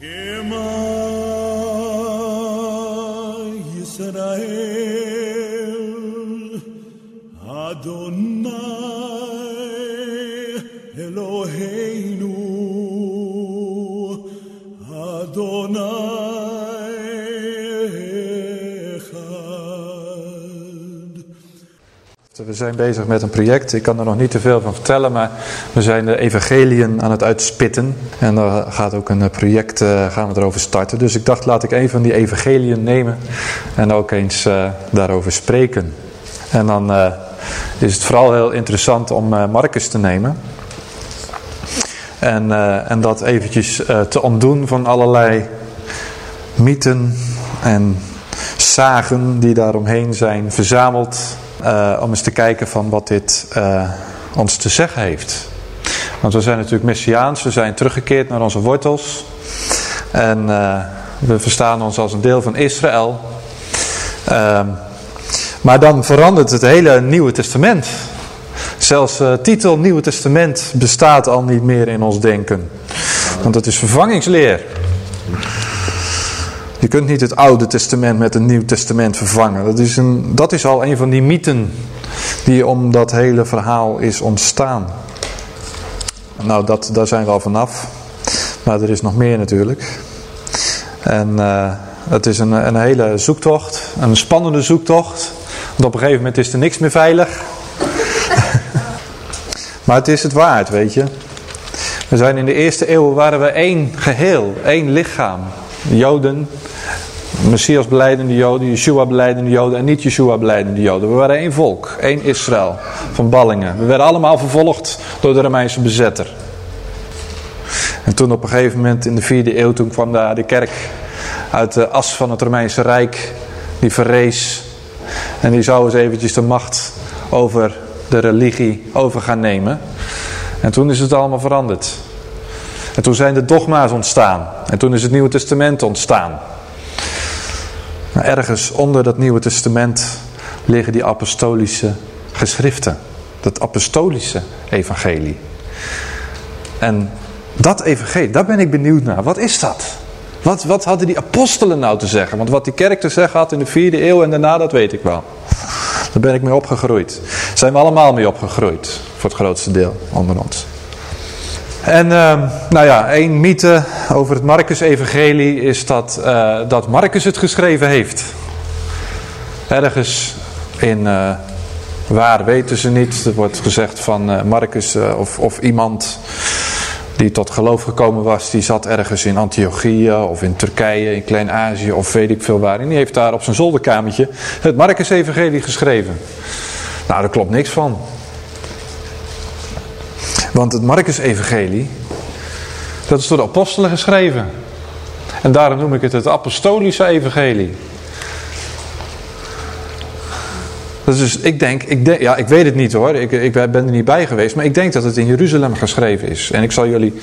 Shema Yisrael zijn bezig met een project. Ik kan er nog niet te veel van vertellen, maar we zijn de evangeliën aan het uitspitten. En daar gaat ook een project, eh, gaan we erover starten. Dus ik dacht, laat ik een van die evangeliën nemen en ook eens eh, daarover spreken. En dan eh, is het vooral heel interessant om eh, Marcus te nemen. En, eh, en dat eventjes eh, te ontdoen van allerlei mythen en zagen die daaromheen zijn verzameld. Eh, om eens te kijken van wat dit eh, ons te zeggen heeft. Want we zijn natuurlijk Messiaans, we zijn teruggekeerd naar onze wortels. En eh, we verstaan ons als een deel van Israël. Ehm, maar dan verandert het hele Nieuwe Testament. Zelfs titel Nieuwe Testament bestaat al niet meer in ons denken. Want het is vervangingsleer. Je kunt niet het Oude Testament met een Nieuw Testament vervangen. Dat is, een, dat is al een van die mythen die om dat hele verhaal is ontstaan. Nou, dat, daar zijn we al vanaf. Maar er is nog meer natuurlijk. En uh, het is een, een hele zoektocht. Een spannende zoektocht. Want op een gegeven moment is er niks meer veilig. maar het is het waard, weet je. We zijn in de eerste eeuw waren we één geheel, één lichaam. Joden, Messias beleidende Joden, Yeshua beleidende Joden en niet Yeshua beleidende Joden. We waren één volk, één Israël van ballingen. We werden allemaal vervolgd door de Romeinse bezetter. En toen op een gegeven moment in de vierde eeuw, toen kwam daar de kerk uit de as van het Romeinse Rijk. Die verrees. En die zou eens eventjes de macht over de religie over gaan nemen. En toen is het allemaal veranderd. En toen zijn de dogma's ontstaan. En toen is het Nieuwe Testament ontstaan. Maar ergens onder dat Nieuwe Testament liggen die apostolische geschriften. Dat apostolische evangelie. En dat evangelie, daar ben ik benieuwd naar. Wat is dat? Wat, wat hadden die apostelen nou te zeggen? Want wat die kerk te zeggen had in de vierde eeuw en daarna, dat weet ik wel. Daar ben ik mee opgegroeid. Zijn we allemaal mee opgegroeid. Voor het grootste deel onder ons. En uh, nou ja, één mythe over het Marcus-evangelie is dat, uh, dat Marcus het geschreven heeft. Ergens in, uh, waar weten ze niet, er wordt gezegd van uh, Marcus of, of iemand die tot geloof gekomen was, die zat ergens in Antiochië of in Turkije, in Klein-Azië of weet ik veel waar. En die heeft daar op zijn zolderkamertje het Marcus-evangelie geschreven. Nou, daar klopt niks van. Want het Marcus-evangelie, dat is door de apostelen geschreven. En daarom noem ik het het apostolische evangelie. Dus ik denk, ik denk, ja ik weet het niet hoor, ik, ik ben er niet bij geweest, maar ik denk dat het in Jeruzalem geschreven is. En ik zal jullie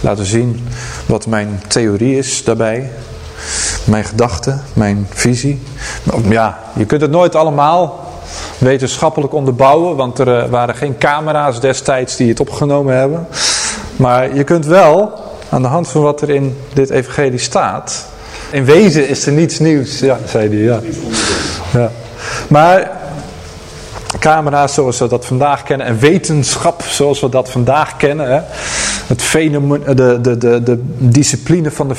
laten zien wat mijn theorie is daarbij. Mijn gedachte, mijn visie. Ja, je kunt het nooit allemaal wetenschappelijk onderbouwen, want er waren geen camera's destijds die het opgenomen hebben. Maar je kunt wel, aan de hand van wat er in dit evangelie staat, in wezen is er niets nieuws, ja, zei hij, ja. ja. Maar camera's zoals we dat vandaag kennen en wetenschap zoals we dat vandaag kennen, het fenomen, de, de, de, de discipline van de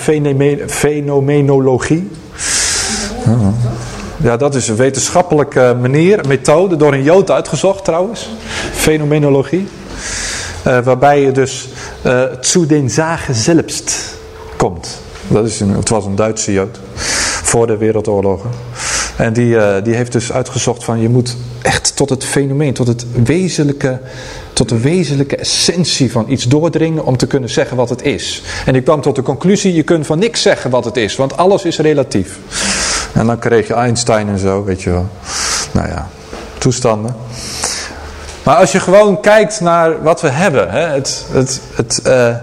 fenomenologie. Ja, dat is een wetenschappelijke manier, methode, door een Jood uitgezocht trouwens. Fenomenologie. Uh, waarbij je dus uh, zu den Zagen zelfst komt. Dat is een, het was een Duitse Jood. Voor de wereldoorlogen. En die, die heeft dus uitgezocht van je moet echt tot het fenomeen, tot het wezenlijke, tot de wezenlijke essentie van iets doordringen om te kunnen zeggen wat het is. En die kwam tot de conclusie, je kunt van niks zeggen wat het is, want alles is relatief. En dan kreeg je Einstein en zo, weet je wel. Nou ja, toestanden. Maar als je gewoon kijkt naar wat we hebben, hè, het, het, het uh,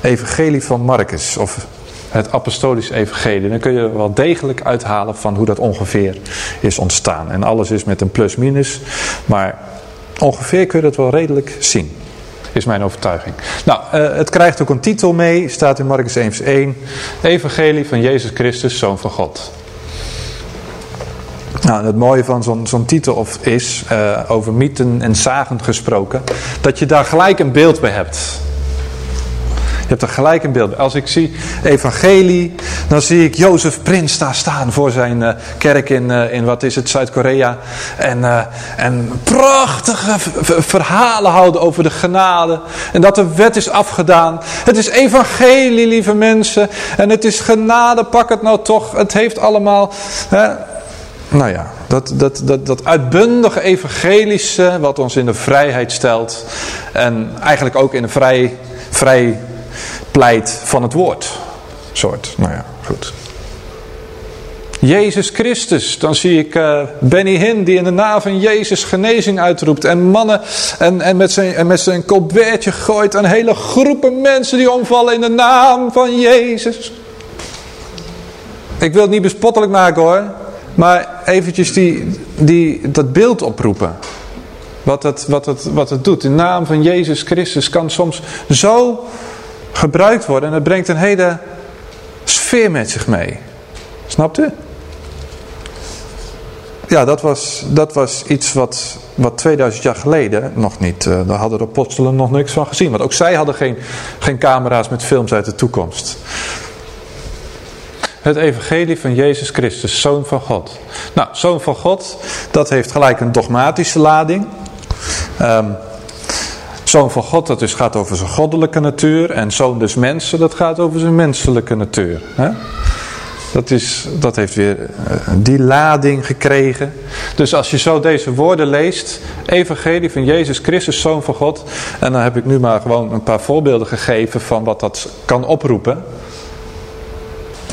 evangelie van Marcus, of het apostolisch evangelie, dan kun je er wel degelijk uithalen van hoe dat ongeveer is ontstaan. En alles is met een plus-minus, maar ongeveer kun je dat wel redelijk zien. Is mijn overtuiging. Nou, uh, het krijgt ook een titel mee. Staat in Marcus 1 vers 1. Evangelie van Jezus Christus, Zoon van God. Nou, het mooie van zo'n titel of is, uh, over mythen en zagen gesproken, dat je daar gelijk een beeld bij hebt. Je hebt er gelijk een beeld bij. Als ik zie evangelie, dan zie ik Jozef Prins daar staan voor zijn uh, kerk in, uh, in wat is het, Zuid-Korea. En, en prachtige verhalen houden over de genade. En dat de wet is afgedaan. Het is evangelie, lieve mensen. En het is genade, pak het nou toch. Het heeft allemaal... nou ja, dat, dat, dat, dat uitbundige evangelische wat ons in de vrijheid stelt. En eigenlijk ook in de vrij, vrij pleit van het woord. Soort, nou ja, goed. Jezus Christus, dan zie ik uh, Benny Hinn die in de naam van Jezus genezing uitroept. En mannen en, en met zijn, en met zijn colbertje gooit aan hele groepen mensen die omvallen in de naam van Jezus. Ik wil het niet bespottelijk maken hoor. Maar eventjes die, die, dat beeld oproepen. Wat het, wat, het, wat het doet. De naam van Jezus Christus kan soms zo gebruikt worden. En het brengt een hele sfeer met zich mee. Snapt u? Ja, dat was, dat was iets wat, wat 2000 jaar geleden nog niet, uh, daar hadden de apostelen nog niks van gezien. Want ook zij hadden geen, geen camera's met films uit de toekomst. Het evangelie van Jezus Christus, Zoon van God. Nou, Zoon van God, dat heeft gelijk een dogmatische lading. Um, zoon van God, dat dus gaat over zijn goddelijke natuur. En zoon des mensen, dat gaat over zijn menselijke natuur. Hè? Dat, is, dat heeft weer die lading gekregen. Dus als je zo deze woorden leest, evangelie van Jezus Christus, Zoon van God. En dan heb ik nu maar gewoon een paar voorbeelden gegeven van wat dat kan oproepen.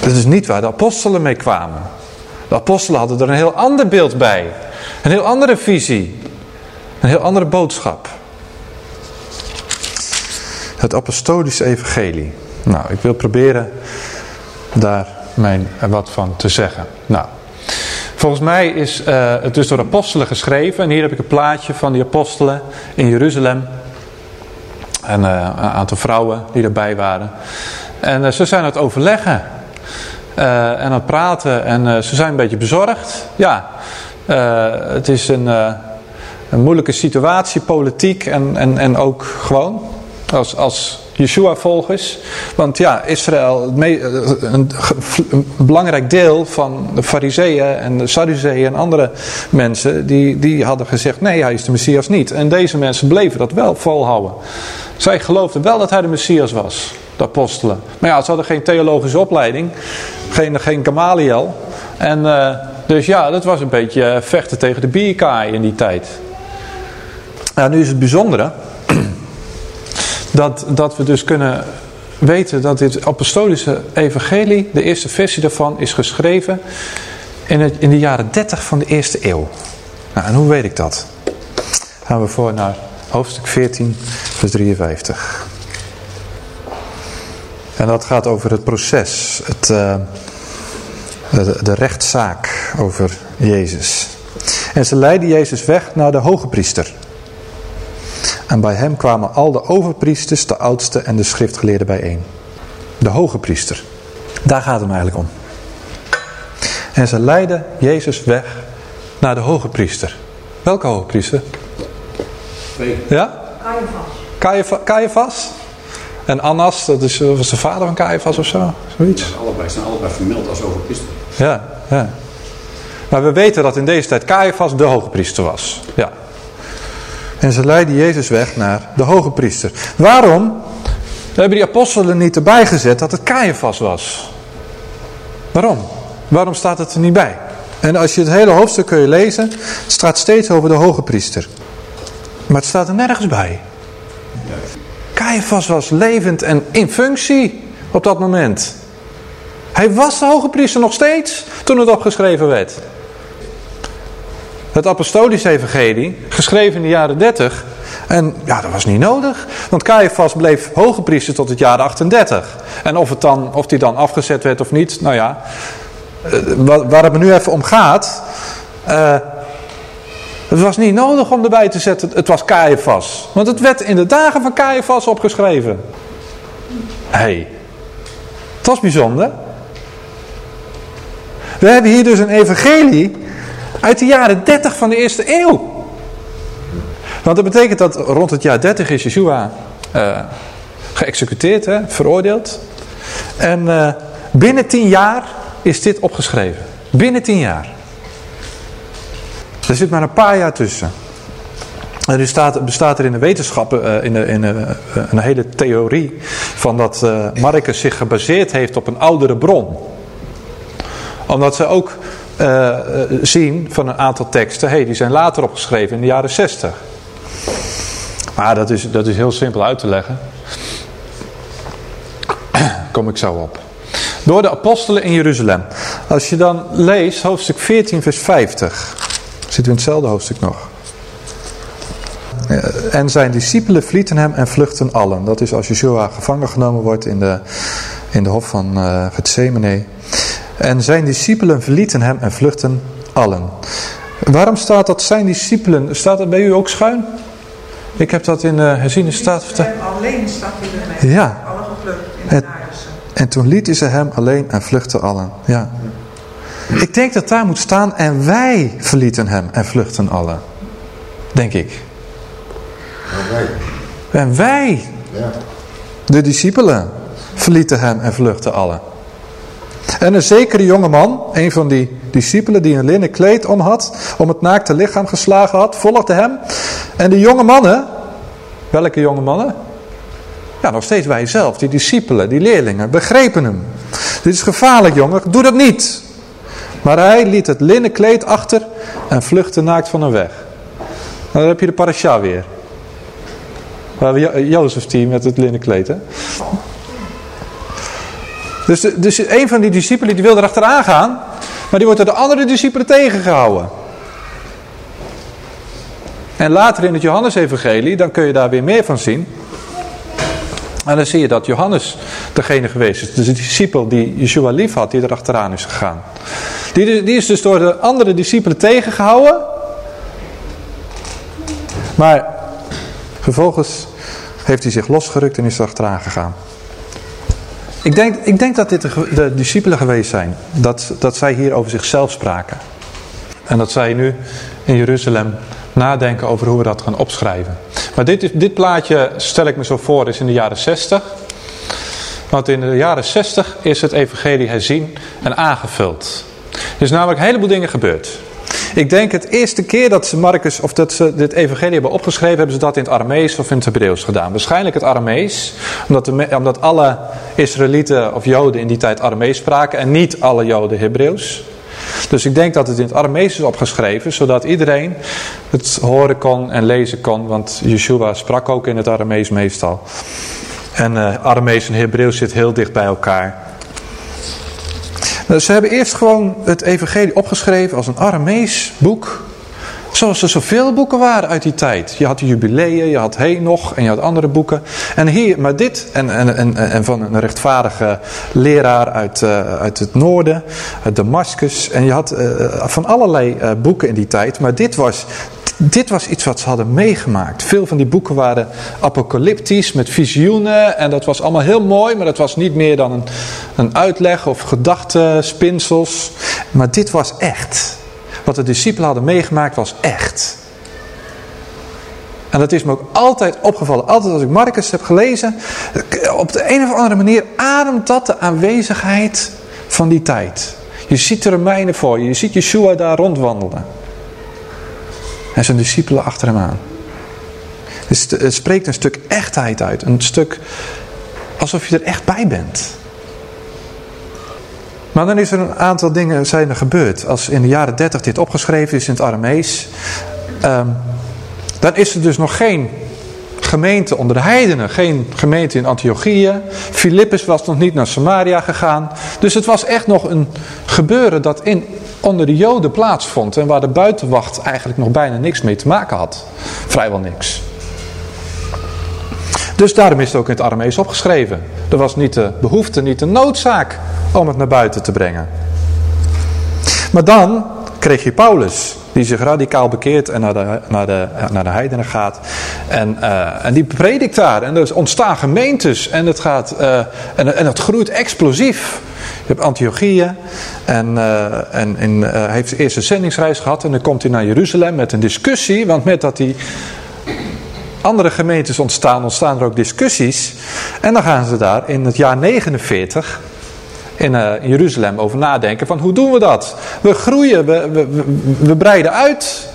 Dat is niet waar de apostelen mee kwamen. De apostelen hadden er een heel ander beeld bij. Een heel andere visie. Een heel andere boodschap. Het apostolische evangelie. Nou, ik wil proberen daar mijn wat van te zeggen. Nou, volgens mij is uh, het dus door apostelen geschreven. En hier heb ik een plaatje van die apostelen in Jeruzalem. En uh, een aantal vrouwen die erbij waren. En ze zijn aan het overleggen. Uh, en aan het praten. En uh, ze zijn een beetje bezorgd. Ja, uh, het is een, een moeilijke situatie, politiek en, en, en ook gewoon. Als, als Yeshua-volgers. Want ja, Israël, een, een, belangrijk deel van de fariseeën en de Sadduceeën en andere mensen, die, die hadden gezegd, nee, hij is de Messias niet. En deze mensen bleven dat wel volhouden. Zij geloofden wel dat hij de Messias was, apostelen. Maar ja, ze hadden geen theologische opleiding, geen, geen Gamaliel. En uh, dus ja, dat was een beetje vechten tegen de bierkaai in die tijd. Ja, nu is het bijzondere dat, dat we dus kunnen weten dat dit apostolische evangelie, de eerste versie daarvan, is geschreven in, het, in de jaren 30 van de eerste eeuw. Nou, en hoe weet ik dat? Gaan we voor naar hoofdstuk 14, vers 53. En dat gaat over het proces, het, uh, de, de rechtszaak over Jezus. En ze leidden Jezus weg naar de hoge priester. En bij hem kwamen al de overpriesters, de oudste en de schriftgeleerden bijeen. De hoge priester. Daar gaat het eigenlijk om. En ze leidden Jezus weg naar de hoge priester. Welke hoge priester? Twee. Ja? Caiaphas. Caiaphas? En Annas, dat is, was de vader van Caiaphas of zo? Zoiets? Ja, allebei zijn allebei vermeld als overpriester. Ja, ja. Maar we weten dat in deze tijd Caiaphas de hoge priester was. Ja. En ze leidden Jezus weg naar de hoge priester. Waarom hebben die apostelen niet erbij gezet dat het Caiaphas was? Waarom? Waarom staat het er niet bij? En als je het hele hoofdstuk kun je lezen, het staat steeds over de hoge priester. Maar het staat er nergens bij. Caiaphas was levend en in functie op dat moment. Hij was de hoge priester nog steeds toen het opgeschreven werd. Het apostolische evangelie, geschreven in de jaren 30. En ja, dat was niet nodig. Want Caiaphas bleef hoge priester tot het jaar 38. En of, het dan, of die dan afgezet werd of niet, nou ja. Waar het me nu even om gaat. Uh, Het was niet nodig om erbij te zetten, het was Caiaphas. Want het werd in de dagen van Caiaphas opgeschreven. Hé, hey, het was bijzonder. We hebben hier dus een evangelie uit de jaren 30 van de eerste eeuw. Want dat betekent dat rond het jaar 30 is Yeshua uh, geëxecuteerd, veroordeeld. En uh, binnen 10 jaar is dit opgeschreven. Binnen 10 jaar. Er zit maar een paar jaar tussen. En nu staat, bestaat er in de wetenschappen uh, in, de, in de, een hele theorie van dat Marcus zich gebaseerd heeft op een oudere bron. Omdat ze ook zien van een aantal teksten, hey, die zijn later opgeschreven in de jaren 60. Maar dat is, dat is heel simpel uit te leggen. Kom ik zo op. Door de apostelen in Jeruzalem. Als je dan leest, hoofdstuk 14 vers 50. Zitten we in hetzelfde hoofdstuk nog. En zijn discipelen vlieten hem en vluchten allen. Dat is als Yeshua gevangen genomen wordt in de, in de hof van uh, Gethsemane. En zijn discipelen verlieten hem en vluchten allen. Waarom staat dat zijn discipelen? Staat dat bij u ook schuin? Ik heb dat in de uh, herziene staat verteld. alleen staat hij ermee. Ja. Alle gevlucht in en, en toen lieten ze hem alleen en vluchtten allen. Ja. Ik denk dat daar moet staan en wij verlieten hem en vluchten allen. Denk ik. En wij. En wij, Ja. de discipelen, verlieten hem en vluchtten allen. En een zekere jongeman, een van die discipelen die een linnen kleed om had, om het naakte lichaam geslagen had, volgde hem. En de jonge mannen, welke jonge mannen? Ja, nog steeds wij zelf, die discipelen, die leerlingen, begrepen hem. Dit is gevaarlijk jongen, doe dat niet. Maar hij liet het linnen kleed achter en vluchtte naakt van hem weg. Nou, dan heb je de parasha weer. Waar Jozefs team met het linnen kleed, hè? Dus, dus een van die discipelen die wil erachteraan gaan, maar die wordt door de andere discipelen tegengehouden. En later in het Johannesevangelie, dan kun je daar weer meer van zien. En dan zie je dat Johannes degene geweest is. Dus de discipel die Yeshua lief had, die erachteraan is gegaan. Die, die is dus door de andere discipelen tegengehouden. Maar vervolgens heeft hij zich losgerukt en is erachteraan gegaan. Ik denk, ik denk dat dit de, de discipelen geweest zijn. Dat, dat zij hier over zichzelf spraken. En dat zij nu in Jeruzalem nadenken over hoe we dat gaan opschrijven. Maar dit, dit plaatje stel ik me zo voor is in de jaren 60. Want in de jaren 60 is het evangelie herzien en aangevuld. Er is namelijk een heleboel dingen gebeurd. Ik denk het eerste keer dat ze Marcus of dat ze dit evangelie hebben opgeschreven, hebben ze dat in het Aramees of in het Hebreeuws gedaan. Waarschijnlijk het Aramees, omdat, de, omdat alle Israëlieten of Joden in die tijd Aramees spraken en niet alle Joden Hebreeuws. Dus ik denk dat het in het Aramees is opgeschreven, zodat iedereen het horen kon en lezen kon, want Yeshua sprak ook in het Aramees meestal. En uh, Aramees en Hebreeuws zit heel dicht bij elkaar. Ze hebben eerst gewoon het evangelie opgeschreven als een Aramees boek. Zoals er zoveel boeken waren uit die tijd. Je had de jubileeën, je had nog en je had andere boeken. En hier, maar dit, en, en, en, en van een rechtvaardige leraar uit, uh, uit het noorden, uit Damascus. En je had uh, van allerlei uh, boeken in die tijd. Maar dit was, dit was iets wat ze hadden meegemaakt. Veel van die boeken waren apocalyptisch, met visioenen. En dat was allemaal heel mooi, maar dat was niet meer dan een, een uitleg of gedachtenspinsels. Maar dit was echt. Wat de discipelen hadden meegemaakt was echt. En dat is me ook altijd opgevallen. Altijd als ik Marcus heb gelezen. Op de een of andere manier ademt dat de aanwezigheid van die tijd. Je ziet de Romeinen voor je. Je ziet Yeshua daar rondwandelen. En zijn discipelen achter hem aan. Dus het spreekt een stuk echtheid uit. Een stuk alsof je er echt bij bent. Maar dan is er een aantal dingen zijn er gebeurd. Als in de jaren 30 dit opgeschreven is in het Aramees. Um, dan is er dus nog geen gemeente onder de heidenen. Geen gemeente in Antiochië. Filippus was nog niet naar Samaria gegaan. Dus het was echt nog een gebeuren dat in, onder de joden plaatsvond. En waar de buitenwacht eigenlijk nog bijna niks mee te maken had. Vrijwel niks. Dus daarom is het ook in het Aramees opgeschreven. Er was niet de behoefte, niet de noodzaak om het naar buiten te brengen. Maar dan kreeg je Paulus, die zich radicaal bekeert en naar de, naar de, naar de heidenen gaat. En, uh, en die predikt daar. En er ontstaan gemeentes en het, gaat, uh, en, en het groeit explosief. Je hebt Antiochieën en, uh, en, en hij heeft de eerste zendingsreis gehad en dan komt hij naar Jeruzalem met een discussie. Want met dat die andere gemeentes ontstaan, ontstaan er ook discussies. En dan gaan ze daar in het jaar 49 in, uh, in Jeruzalem over nadenken van hoe doen we dat? We groeien, we, we, we, breiden uit.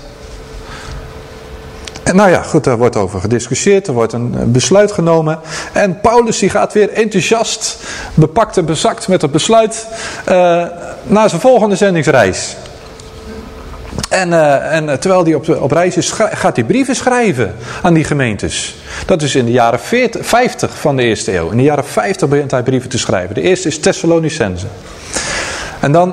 En nou ja, goed, daar wordt over gediscussieerd, er wordt een besluit genomen. En Paulus die gaat weer enthousiast, bepakt en bezakt met het besluit uh, naar zijn volgende zendingsreis. En, uh, en terwijl hij op, op reis is, gaat hij brieven schrijven aan die gemeentes. Dat is in de jaren 40, 50 van de eerste eeuw. In de jaren 50 begint hij brieven te schrijven. De eerste is Thessalonicense. En dan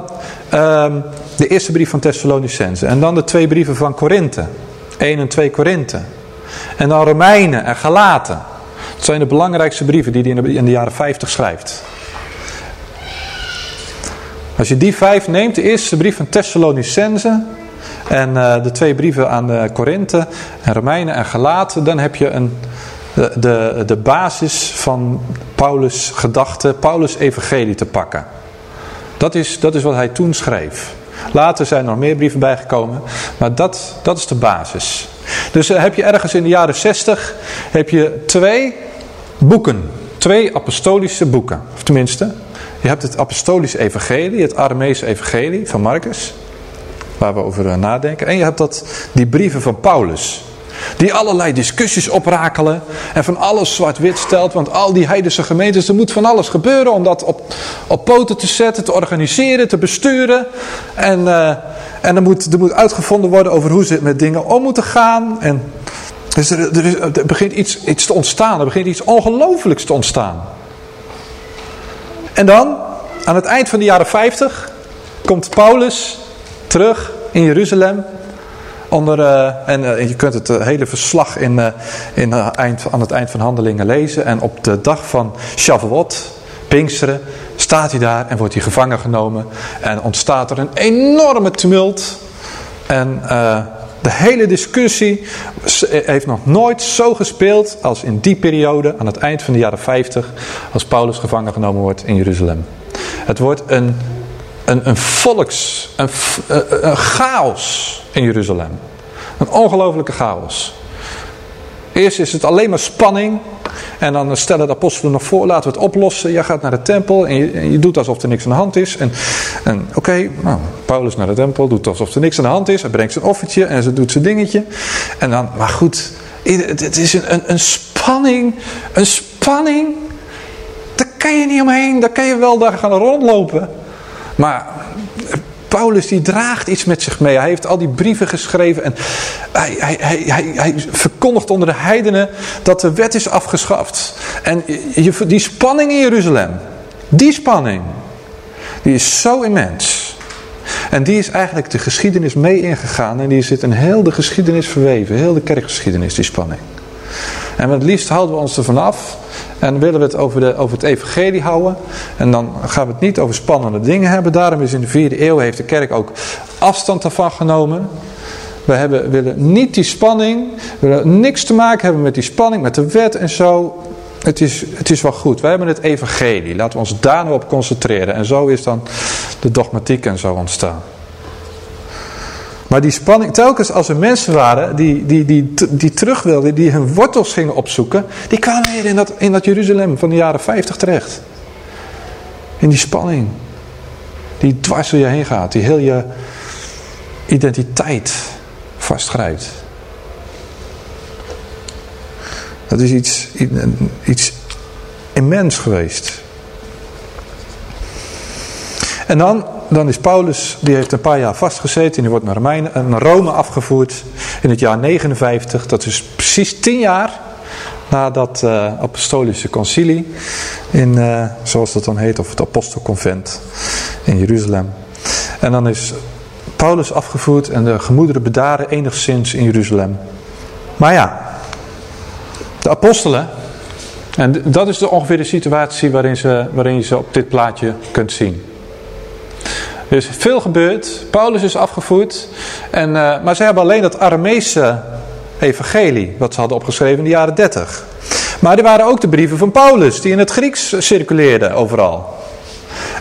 um, de eerste brief van Thessalonicense. En dan de twee brieven van Korinthe. 1 en 2 Korinthe. En dan Romeinen en Galaten. Dat zijn de belangrijkste brieven die hij in de, in de jaren 50 schrijft. Als je die vijf neemt, de eerste brief van Thessalonicense en uh, de twee brieven aan de Korinthe en Romeinen en Galaten, dan heb je een, de, de, basis van Paulus' gedachten, Paulus' evangelie te pakken. Dat is, dat is wat hij toen schreef. Later zijn er nog meer brieven bijgekomen, maar dat, dat is de basis. Dus uh, heb je ergens in de jaren 60 heb je twee boeken, twee apostolische boeken. Of tenminste, je hebt het apostolische evangelie, het Aramese evangelie van Marcus waar we over nadenken. En je hebt dat, die brieven van Paulus. Die allerlei discussies oprakelen en van alles zwart-wit stelt. Want al die heidense gemeentes, er moet van alles gebeuren om dat op, op poten te zetten, te organiseren, te besturen. En, uh, en er, moet, er moet uitgevonden worden over hoe ze met dingen om moeten gaan. En dus er, er, is, er begint iets, iets te ontstaan, er begint iets ongelooflijks te ontstaan. En dan, aan het eind van de jaren 50, komt Paulus terug in Jeruzalem. Onder, uh, en uh, je kunt het uh, hele verslag in, in, eind, aan het eind van handelingen lezen. En op de dag van Shavuot, Pinksteren, staat hij daar en wordt hij gevangen genomen. En ontstaat er een enorme tumult. En de hele discussie heeft nog nooit zo gespeeld als in die periode, aan het eind van de jaren 50, als Paulus gevangen genomen wordt in Jeruzalem. Het wordt een een, een volks, een, een chaos in Jeruzalem. Een ongelofelijke chaos. Eerst is het alleen maar spanning. En dan stellen de apostelen nog voor, laten we het oplossen. Jij gaat naar de tempel en je, doet alsof er niks aan de hand is. En, en oké, nou, Paulus naar de tempel, doet alsof er niks aan de hand is. Hij brengt zijn offertje en ze doet zijn dingetje. En dan, maar goed, het is een, een, een spanning, een spanning. Daar kan je niet omheen, daar kan je wel daar gaan rondlopen. Maar Paulus die draagt iets met zich mee. Hij heeft al die brieven geschreven en hij, hij, hij, hij, verkondigt onder de heidenen dat de wet is afgeschaft. En die spanning in Jeruzalem, die spanning, die is zo immens. En die is eigenlijk de geschiedenis mee ingegaan en die zit in heel de geschiedenis verweven, heel de kerkgeschiedenis, die spanning. En het liefst houden we ons er vanaf en willen we het over, de, over het evangelie houden. En dan gaan we het niet over spannende dingen hebben. Daarom is in de vierde eeuw heeft de kerk ook afstand daarvan genomen. We hebben, willen niet die spanning, we willen niks te maken hebben met die spanning, met de wet en zo. Het is, het is wel goed. Wij hebben het evangelie. Laten we ons daar nou op concentreren. En zo is dan de dogmatiek en zo ontstaan. Maar die spanning, telkens als er mensen waren die, die, die, die terug wilden, die hun wortels gingen opzoeken, die kwamen in dat, in dat Jeruzalem van de jaren 50 terecht. In die spanning. Die dwars door je heen gaat, die heel je identiteit vastgrijpt. Dat is iets, iets immens geweest. En dan dan is Paulus, die heeft een paar jaar vastgezeten en die wordt naar, eh, naar Rome afgevoerd in het jaar 59. Dat is precies tien jaar na dat uh, apostolische concilie, in, uh, zoals dat dan heet, of het apostelconvent in Jeruzalem. En dan is Paulus afgevoerd en de gemoederen bedaren enigszins in Jeruzalem. Maar ja, de apostelen, en dat is de ongeveer de situatie waarin, ze, waarin je ze op dit plaatje kunt zien. Er is veel gebeurd. Paulus is afgevoerd. En, uh, maar ze hebben alleen dat Aramese evangelie, wat ze hadden opgeschreven in de jaren 30. Maar er waren ook de brieven van Paulus, die in het Grieks circuleerden overal.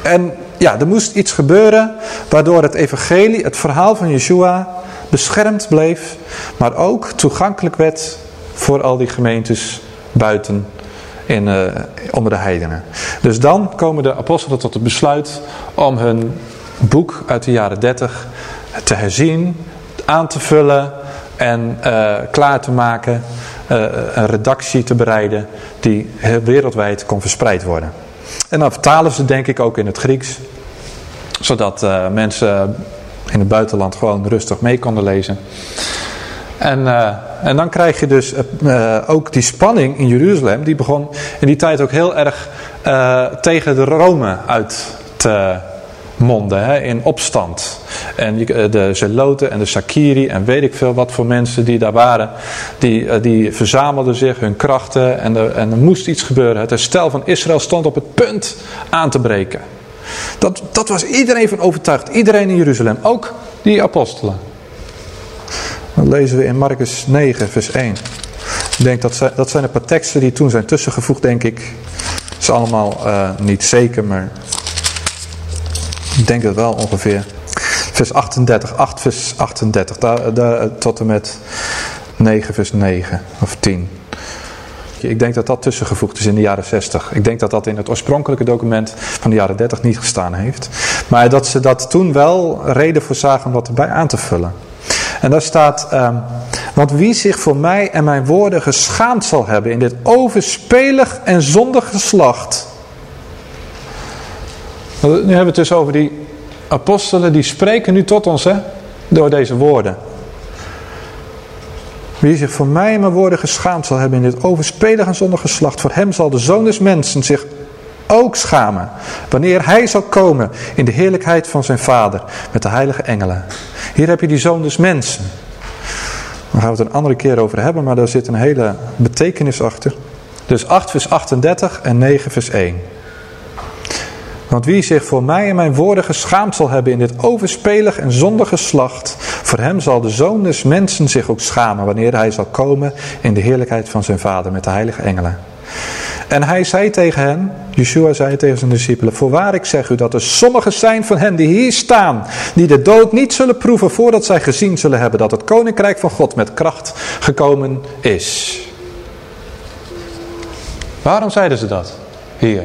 En ja, er moest iets gebeuren waardoor het evangelie, het verhaal van Yeshua, beschermd bleef. Maar ook toegankelijk werd voor al die gemeentes buiten in, uh, onder de heidenen. Dus dan komen de apostelen tot het besluit om hun boek uit de jaren 30 te herzien, aan te vullen en uh, klaar te maken, uh, een redactie te bereiden die wereldwijd kon verspreid worden. En dan vertalen ze denk ik ook in het Grieks, zodat uh, mensen in het buitenland gewoon rustig mee konden lezen. En, en dan krijg je dus ook die spanning in Jeruzalem. Die begon in die tijd ook heel erg tegen de Rome uit te monden. Hè, in opstand. En de Zeloten en de Sakiri en weet ik veel wat voor mensen die daar waren. Die, die verzamelden zich, hun krachten. En, de, en er moest iets gebeuren. Het herstel van Israël stond op het punt aan te breken. Dat, dat was iedereen van overtuigd. Iedereen in Jeruzalem. Ook die apostelen. Dat lezen we in Marcus 9 vers 1. Ik denk dat, zijn, dat zijn een paar teksten die toen zijn tussengevoegd denk ik. Dat is allemaal uh, niet zeker maar ik denk het wel ongeveer. Vers 38, 8 vers 38 daar, daar, tot en met 9 vers 9 of 10. Ik denk dat dat tussengevoegd is in de jaren 60. Ik denk dat dat in het oorspronkelijke document van de jaren 30 niet gestaan heeft. Maar dat ze dat toen wel reden voor zagen om dat erbij aan te vullen. En daar staat, um, want wie zich voor mij en mijn woorden geschaamd zal hebben in dit overspelig en zondig geslacht. Nu hebben we het dus over die apostelen, die spreken nu tot ons hè, door deze woorden. Wie zich voor mij en mijn woorden geschaamd zal hebben in dit overspelig en zondig geslacht, voor hem zal de Zoon des Mensen zich ook schamen, wanneer hij zal komen in de heerlijkheid van zijn Vader met de heilige engelen. Hier heb je die Zoon des Mensen. Daar gaan we het een andere keer over hebben, maar daar zit een hele betekenis achter. Dus 8 vers 38 en 9 vers 1. Want wie zich voor mij en mijn woorden geschaamd zal hebben in dit overspelig en zondige geslacht, voor hem zal de Zoon des Mensen zich ook schamen wanneer hij zal komen in de heerlijkheid van zijn Vader met de heilige engelen. En hij zei tegen hen, Yeshua zei tegen zijn discipelen, voorwaar ik zeg u dat er sommigen zijn van hen die hier staan, die de dood niet zullen proeven voordat zij gezien zullen hebben dat het koninkrijk van God met kracht gekomen is. Waarom zeiden ze dat hier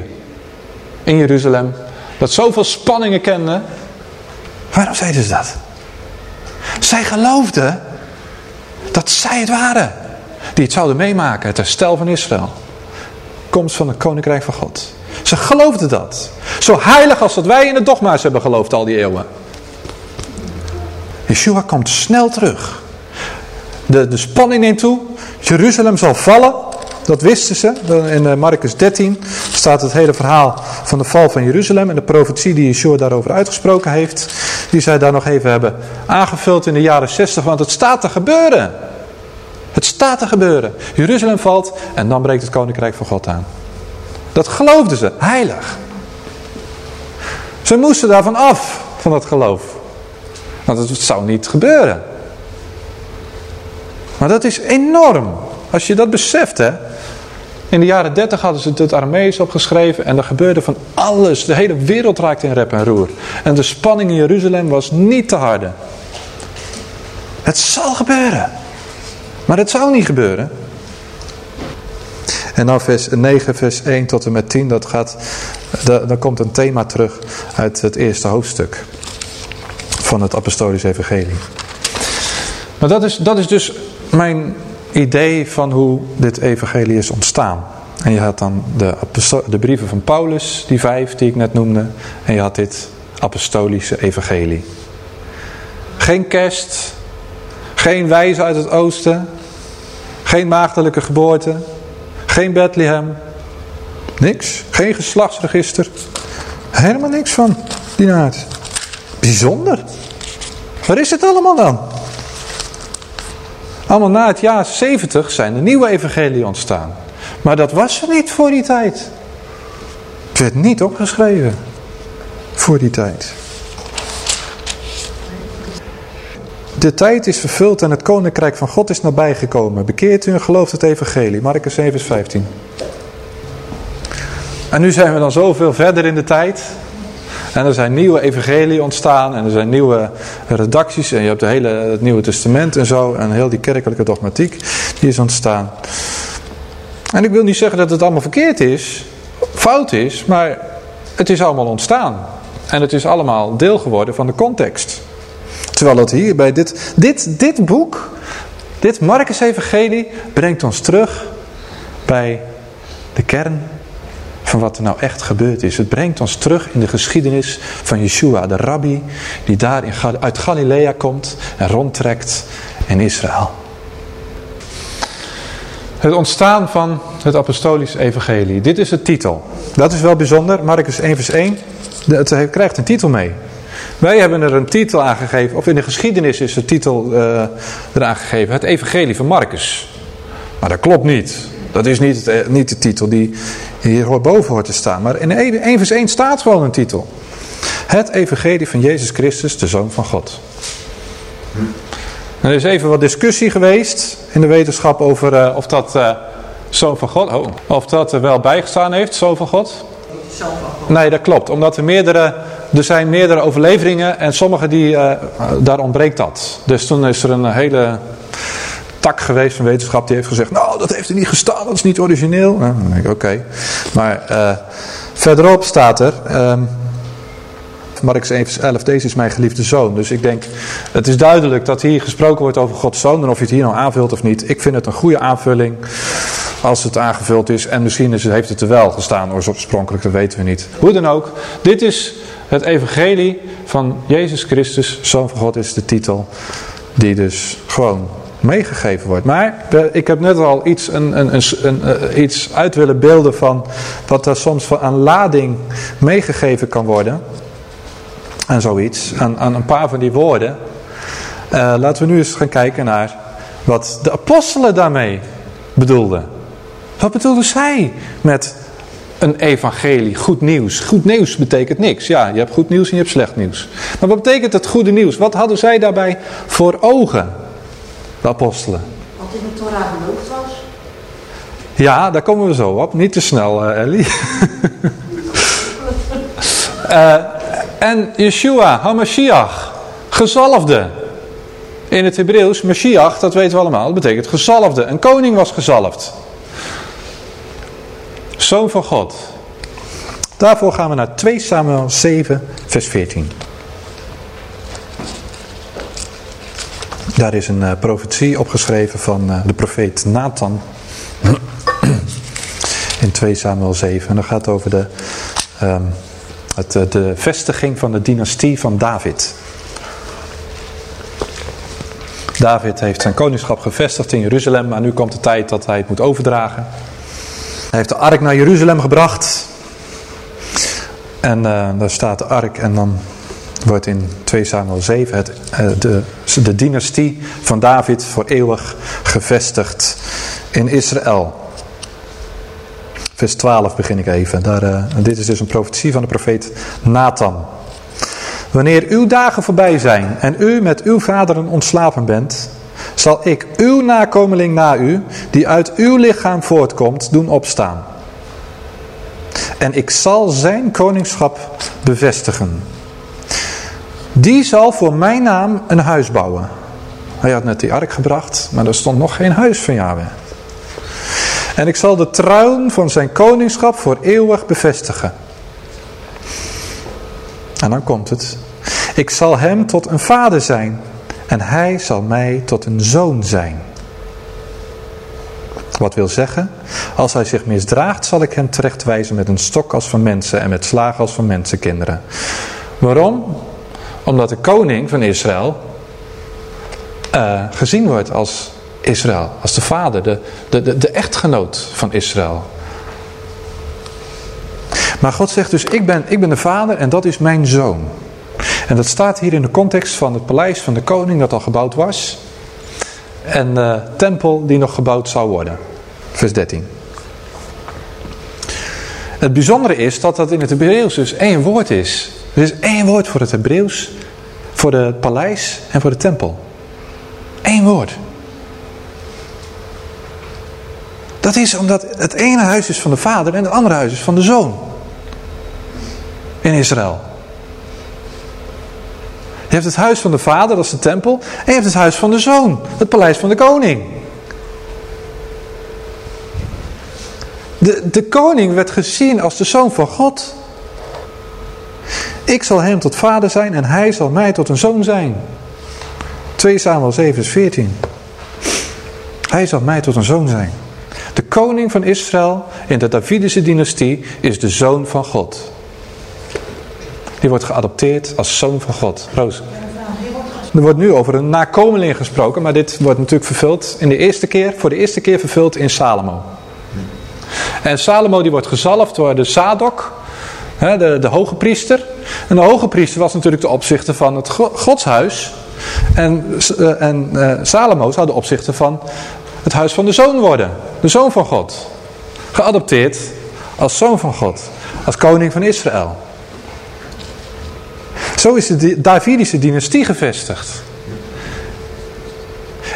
in Jeruzalem? Dat zoveel spanningen kenden. Waarom zeiden ze dat? Zij geloofden dat zij het waren. Die het zouden meemaken, het herstel van Israël komst van het koninkrijk van God. Ze geloofden dat. Zo heilig als dat wij in de dogma's hebben geloofd al die eeuwen. Yeshua komt snel terug. De, de spanning neemt toe. Jeruzalem zal vallen. Dat wisten ze. In eh, Marcus 13 staat het hele verhaal van de val van Jeruzalem. En de profetie die Yeshua daarover uitgesproken heeft. Die zij daar nog even hebben aangevuld in de jaren 60. Want het staat te gebeuren. Het staat te gebeuren. Jeruzalem valt en dan breekt het koninkrijk van God aan. Dat geloofden ze, heilig. Ze moesten daarvan af, van dat geloof. Want het zou niet gebeuren. Maar dat is enorm. Als je dat beseft, hè. In de jaren 30 hadden ze het Aramees opgeschreven en er gebeurde van alles. De hele wereld raakte in rep en roer. En de spanning in Jeruzalem was niet te harde. Het zal gebeuren. Maar dat zou niet gebeuren. En dan vers 9, vers 1 tot en met 10, dat gaat, dan komt een thema terug uit het eerste hoofdstuk van het Apostolisch Evangelie. Maar dat is, dat is dus mijn idee van hoe dit evangelie is ontstaan. En je had dan de, de brieven van Paulus, die vijf die ik net noemde. En je had dit apostolische evangelie. Geen kerst, geen wijze uit het oosten. Geen maagdelijke geboorte. Geen Bethlehem. Niks. Geen geslachtsregister. Helemaal niks van die naad. Bijzonder. Waar is het allemaal dan? Allemaal na het jaar 70 zijn de nieuwe evangelie ontstaan. Maar dat was er niet voor die tijd. Het werd niet opgeschreven voor die tijd. De tijd is vervuld en het koninkrijk van God is nabijgekomen. Bekeert u en gelooft het evangelie. Marcus 7 15. En nu zijn we dan zoveel verder in de tijd. En er zijn nieuwe evangelieën ontstaan en er zijn nieuwe redacties. En je hebt de hele, het Nieuwe Testament en zo. En heel die kerkelijke dogmatiek die is ontstaan. En ik wil niet zeggen dat het allemaal verkeerd is, fout is, maar het is allemaal ontstaan. En het is allemaal deel geworden van de context. Terwijl dat hier bij dit, dit, dit boek, dit Marcus Evangelie, brengt ons terug bij de kern van wat er nou echt gebeurd is. Het brengt ons terug in de geschiedenis van Yeshua, de rabbi, die daar in, uit Galilea komt en rondtrekt in Israël. Het ontstaan van het apostolisch evangelie. Dit is de titel. Dat is wel bijzonder. Marcus 1 vers 1. Het krijgt een titel mee. Wij hebben er een titel aangegeven, of in de geschiedenis is de titel uh, eraan gegeven. Het evangelie van Marcus. Maar dat klopt niet. Dat is niet, het, niet de titel die hier boven hoort te staan. Maar in 1 vers 1 staat gewoon een titel. Het evangelie van Jezus Christus, de Zoon van God. Er is even wat discussie geweest in de wetenschap over uh, of dat uh, Zoon van God, oh, of dat er wel bijgestaan heeft, Zoon van God. Nee, dat klopt. Omdat er meerdere, er zijn meerdere overleveringen en sommige die, daar ontbreekt dat. Dus toen is er een hele tak geweest van wetenschap die heeft gezegd, nou dat heeft er niet gestaan, dat is niet origineel. Nou, dan denk ik, oké. Maar verderop staat er... Um, Mark 1 vers 11, deze is mijn geliefde zoon. Dus ik denk, het is duidelijk dat hier gesproken wordt over Gods zoon. En of je het hier nou aanvult of niet. Ik vind het een goede aanvulling als het aangevuld is. En misschien is het, heeft het er wel gestaan oorspronkelijk, dat weten we niet. Hoe dan ook, dit is het evangelie van Jezus Christus, Zoon van God is de titel. Die dus gewoon meegegeven wordt. Maar ik heb net al iets, een, een, een, een, iets uit willen beelden van wat er soms aan lading meegegeven kan worden en zoiets, aan, aan een paar van die woorden. Uh, laten we nu eens gaan kijken naar wat de apostelen daarmee bedoelden. Wat bedoelden zij met een evangelie, goed nieuws? Goed nieuws betekent niks. Ja, je hebt goed nieuws en je hebt slecht nieuws. Maar wat betekent het goede nieuws? Wat hadden zij daarbij voor ogen, de apostelen? Wat in de Torah beloofd was? Ja, daar komen we zo op. Niet te snel, uh, Ellie. uh, En Yeshua, HaMashiach, gezalfde. In het Hebreeuws, Mashiach, dat weten we allemaal, dat betekent gezalfde. Een koning was gezalfd. Zoon van God. Daarvoor gaan we naar 2 Samuel 7, vers 14. Daar is een uh, profetie opgeschreven van uh, de profeet Nathan. In 2 Samuel 7. En dat gaat over de... Um, het, eh, de vestiging van de dynastie van David. David heeft zijn koningschap gevestigd in Jeruzalem, maar nu komt de tijd dat hij het moet overdragen. Hij heeft de ark naar Jeruzalem gebracht. En daar staat de ark en dan wordt in 2 Samuel 7 het, uh, de, de dynastie van David voor eeuwig gevestigd in Israël vers 12 begin ik even. Daar, uh, dit is dus een profetie van de profeet Nathan. Wanneer uw dagen voorbij zijn en u met uw vaderen ontslapen bent, zal ik uw nakomeling na u, die uit uw lichaam voortkomt, doen opstaan. En ik zal zijn koningschap bevestigen. Die zal voor mijn naam een huis bouwen. Hij had net die ark gebracht, maar er stond nog geen huis van Yahweh. En ik zal de trouw van zijn koningschap voor eeuwig bevestigen. En dan komt het. Ik zal hem tot een vader zijn. En hij zal mij tot een zoon zijn. Wat wil zeggen, als hij zich misdraagt zal ik hem terechtwijzen met een stok als van mensen en met slagen als van mensenkinderen. Waarom? Omdat de koning van Israël uh, gezien wordt als Israël, als de vader, de, de, de, de echtgenoot van Israël. Maar God zegt dus, ik ben, ik ben de vader en dat is mijn zoon. En dat staat hier in de context van het paleis van de koning dat al gebouwd was. En de tempel die nog gebouwd zou worden. Vers 13. Het bijzondere is dat dat in het Hebreeuws dus één woord is. Er is één woord voor het Hebreeuws, voor het paleis en voor de tempel. Eén woord. Dat is omdat het ene huis is van de vader en het andere huis is van de zoon. In Israël. Je hebt het huis van de vader, dat is de tempel. En je hebt het huis van de zoon, het paleis van de koning. De, de koning werd gezien als de zoon van God. Ik zal hem tot vader zijn en hij zal mij tot een zoon zijn. 2 Samuel 7 vers 14. Hij zal mij tot een zoon zijn. De koning van Israël in de Davidische dynastie is de zoon van God. Die wordt geadopteerd als zoon van God. Roos. Er wordt nu over een nakomeling gesproken, maar dit wordt natuurlijk vervuld in de eerste keer, voor de eerste keer vervuld in Salomo. En Salomo die wordt gezalfd door de De hoge priester. En de hoge priester was natuurlijk de opzichter van het godshuis. En, eh, en uh, Salomo zou de opzichter van het huis van de zoon worden. De zoon van God. Geadopteerd als zoon van God. Als koning van Israël. Zo is de Davidische dynastie gevestigd.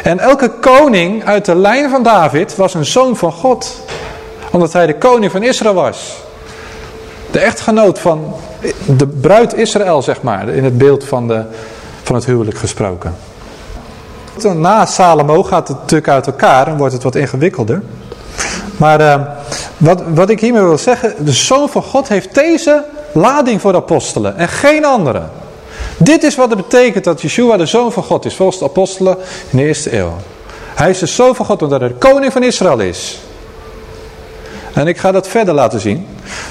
En elke koning uit de lijn van David was een zoon van God. Omdat hij de koning van Israël was. De echtgenoot van de bruid Israël, zeg maar. In het beeld van, de, van het huwelijk gesproken. Na Salomo gaat het natuurlijk uit elkaar en wordt het wat ingewikkelder. Maar uh, wat, wat ik hiermee wil zeggen, de Zoon van God heeft deze lading voor de apostelen en geen andere. Dit is wat het betekent dat Yeshua de Zoon van God is, volgens de apostelen in de eerste eeuw. Hij is de Zoon van God omdat hij de koning van Israël is. En ik ga dat verder laten zien.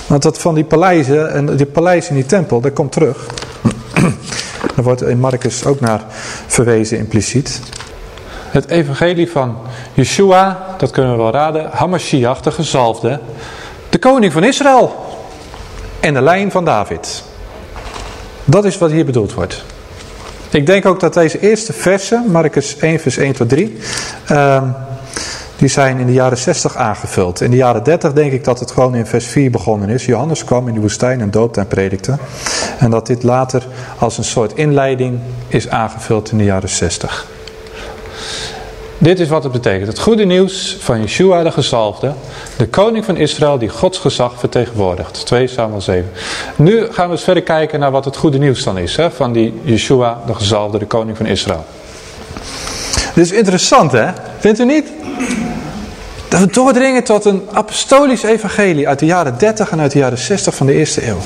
Want dat van die paleizen en die paleizen in die tempel, dat komt terug. Daar wordt in Marcus ook naar verwezen impliciet. Het evangelie van Yeshua, dat kunnen we wel raden, Hamashiach, de gezalfde, de koning van Israël en de lijn van David. Dat is wat hier bedoeld wordt. Ik denk ook dat deze eerste versen, Marcus 1 vers 1 tot 3, uh, die zijn in de jaren 60 aangevuld. In de jaren 30 denk ik dat het gewoon in vers 4 begonnen is. Johannes kwam in de woestijn en doopte en predikte. En dat dit later als een soort inleiding is aangevuld in de jaren 60. Dit is wat het betekent. Het goede nieuws van Yeshua de gezalfde. De koning van Israël die Gods gezag vertegenwoordigt. 2 Samuel 7. Nu gaan we eens verder kijken naar wat het goede nieuws dan is. Hè, van die Yeshua de gezalfde, de koning van Israël. Dit is interessant hè? Vindt u niet? Dat we doordringen tot een apostolisch evangelie uit de jaren 30 en uit de jaren 60 van de eerste eeuw.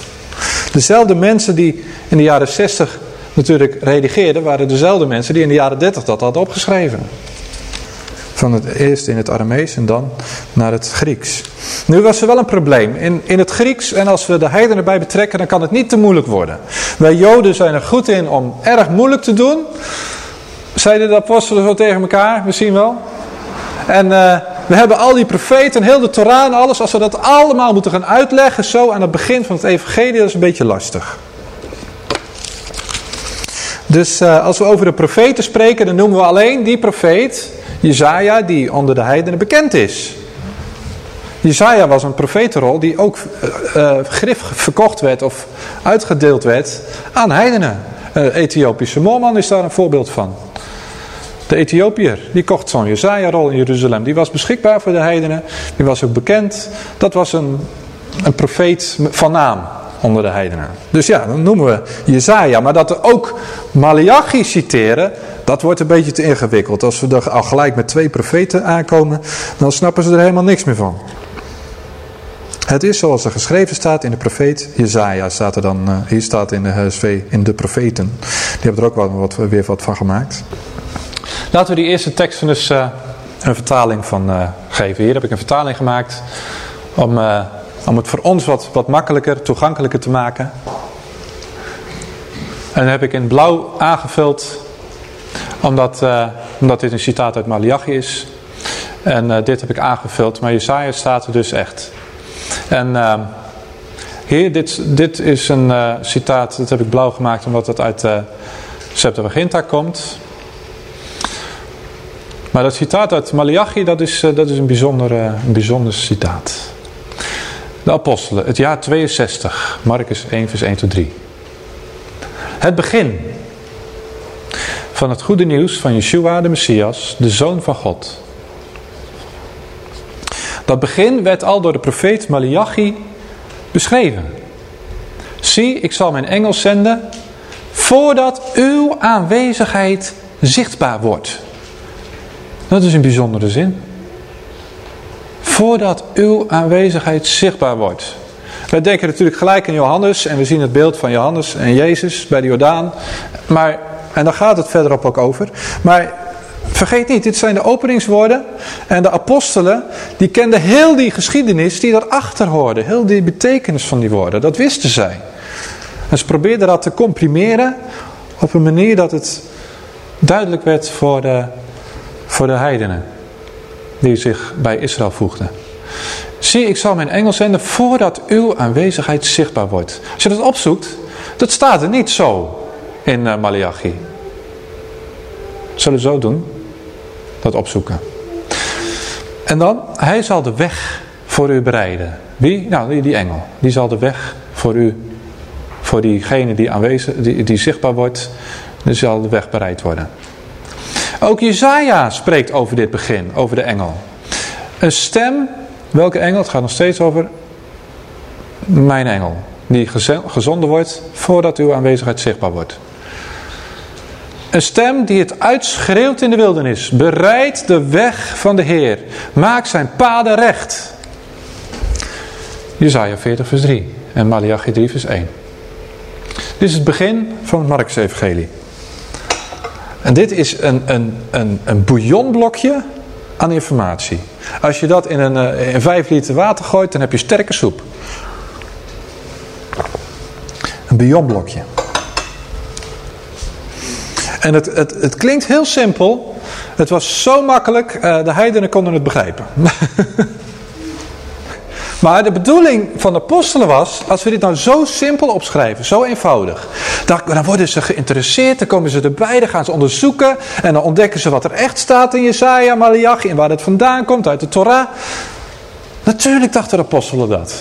Dezelfde mensen die in de jaren 60 natuurlijk redigeerden, waren dezelfde mensen die in de jaren 30 dat hadden opgeschreven. Van het eerst in het Aramees en dan naar het Grieks. Nu was er wel een probleem. In, in het Grieks, en als we de heidenen erbij betrekken, dan kan het niet te moeilijk worden. Wij Joden zijn er goed in om erg moeilijk te doen. Zeiden de apostelen zo tegen elkaar, misschien wel. En uh, we hebben al die profeten, heel de Torah en alles. Als we dat allemaal moeten gaan uitleggen, zo aan het begin van het evangelie, is een beetje lastig. Dus uh, als we over de profeten spreken, dan noemen we alleen die profeet, Jezaja, die onder de heidenen bekend is. Jezaja was een profetenrol die ook uh, grif verkocht werd of uitgedeeld werd aan heidenen. Uh, Ethiopische moorman is daar een voorbeeld van. De Ethiopiër, die kocht zo'n Jezaja-rol in Jeruzalem. Die was beschikbaar voor de heidenen. Die was ook bekend. Dat was een, een profeet van naam onder de heidenen. Dus ja, dan noemen we Jezaja. Maar dat we ook Malachi citeren, dat wordt een beetje te ingewikkeld. Als we er al gelijk met twee profeten aankomen, dan snappen ze er helemaal niks meer van. Het is zoals er geschreven staat in de profeet Jezaja. Staat er dan, uh, hier staat in de HSV, in de profeten. Die hebben er ook wel wat, weer wat van gemaakt. Laten we die eerste teksten dus uh, een vertaling van uh, geven. Hier heb ik een vertaling gemaakt om, uh, om het voor ons wat, wat makkelijker, toegankelijker te maken. En heb ik in blauw aangevuld, omdat, omdat dit een citaat uit Malachi is. En dit heb ik aangevuld, maar Jesaja staat er dus echt. En hier, dit, dit is een citaat, dat heb ik blauw gemaakt omdat het uit de Septuaginta komt. Maar dat citaat uit Malachi, dat is, dat is een, bijzonder, een bijzonder citaat. De apostelen, het jaar 62, Marcus 1 vers 1 tot 3. Het begin van het goede nieuws van Yeshua de Messias, de Zoon van God. Dat begin werd al door de profeet Malachi beschreven. Zie, ik zal mijn engel zenden voordat uw aanwezigheid zichtbaar wordt. Dat is een bijzondere zin. Voordat uw aanwezigheid zichtbaar wordt. Wij denken natuurlijk gelijk aan Johannes en we zien het beeld van Johannes en Jezus bij de Jordaan. Maar, en daar gaat het verderop ook over. Maar vergeet niet, dit zijn de openingswoorden. En de apostelen, die kenden heel die geschiedenis die daarachter hoorde. Heel die betekenis van die woorden, dat wisten zij. En ze probeerden dat te comprimeren op een manier dat het duidelijk werd voor de, voor de heidenen. Die zich bij Israël voegden. Zie, ik zal mijn engel zenden voordat uw aanwezigheid zichtbaar wordt. Als je dat opzoekt, dat staat er niet zo in uh, Malachi. Zullen we zo doen? Dat opzoeken. En dan, hij zal de weg voor u bereiden. Wie? Nou, die, die engel. Die zal de weg voor u, voor diegene die aanwezig, die, die zichtbaar wordt, die zal de weg bereid worden. Ook Jezaja spreekt over dit begin, over de engel. Een stem Welke engel? Het gaat nog steeds over mijn engel. Die gezonden wordt voordat uw aanwezigheid zichtbaar wordt. Een stem die het uitschreeuwt in de wildernis. Bereid de weg van de Heer. Maak zijn paden recht. Jezaja 40 vers 3 en Malachi 3 vers 1. Dit is het begin van het Marcus evangelie. En dit is een, een, een, een bouillonblokje aan informatie. Als je dat in een uh, in 5 liter water gooit, dan heb je sterke soep. Een bionblokje. En het, het, het klinkt heel simpel. Het was zo makkelijk, uh, de heidenen konden het begrijpen. Maar de bedoeling van de apostelen was, als we dit nou zo simpel opschrijven, zo eenvoudig. Dan, dan worden ze geïnteresseerd, dan komen ze erbij, dan gaan ze onderzoeken. En dan ontdekken ze wat er echt staat in Jesaja, Malachi en waar het vandaan komt, uit de Torah. Natuurlijk dachten de apostelen dat.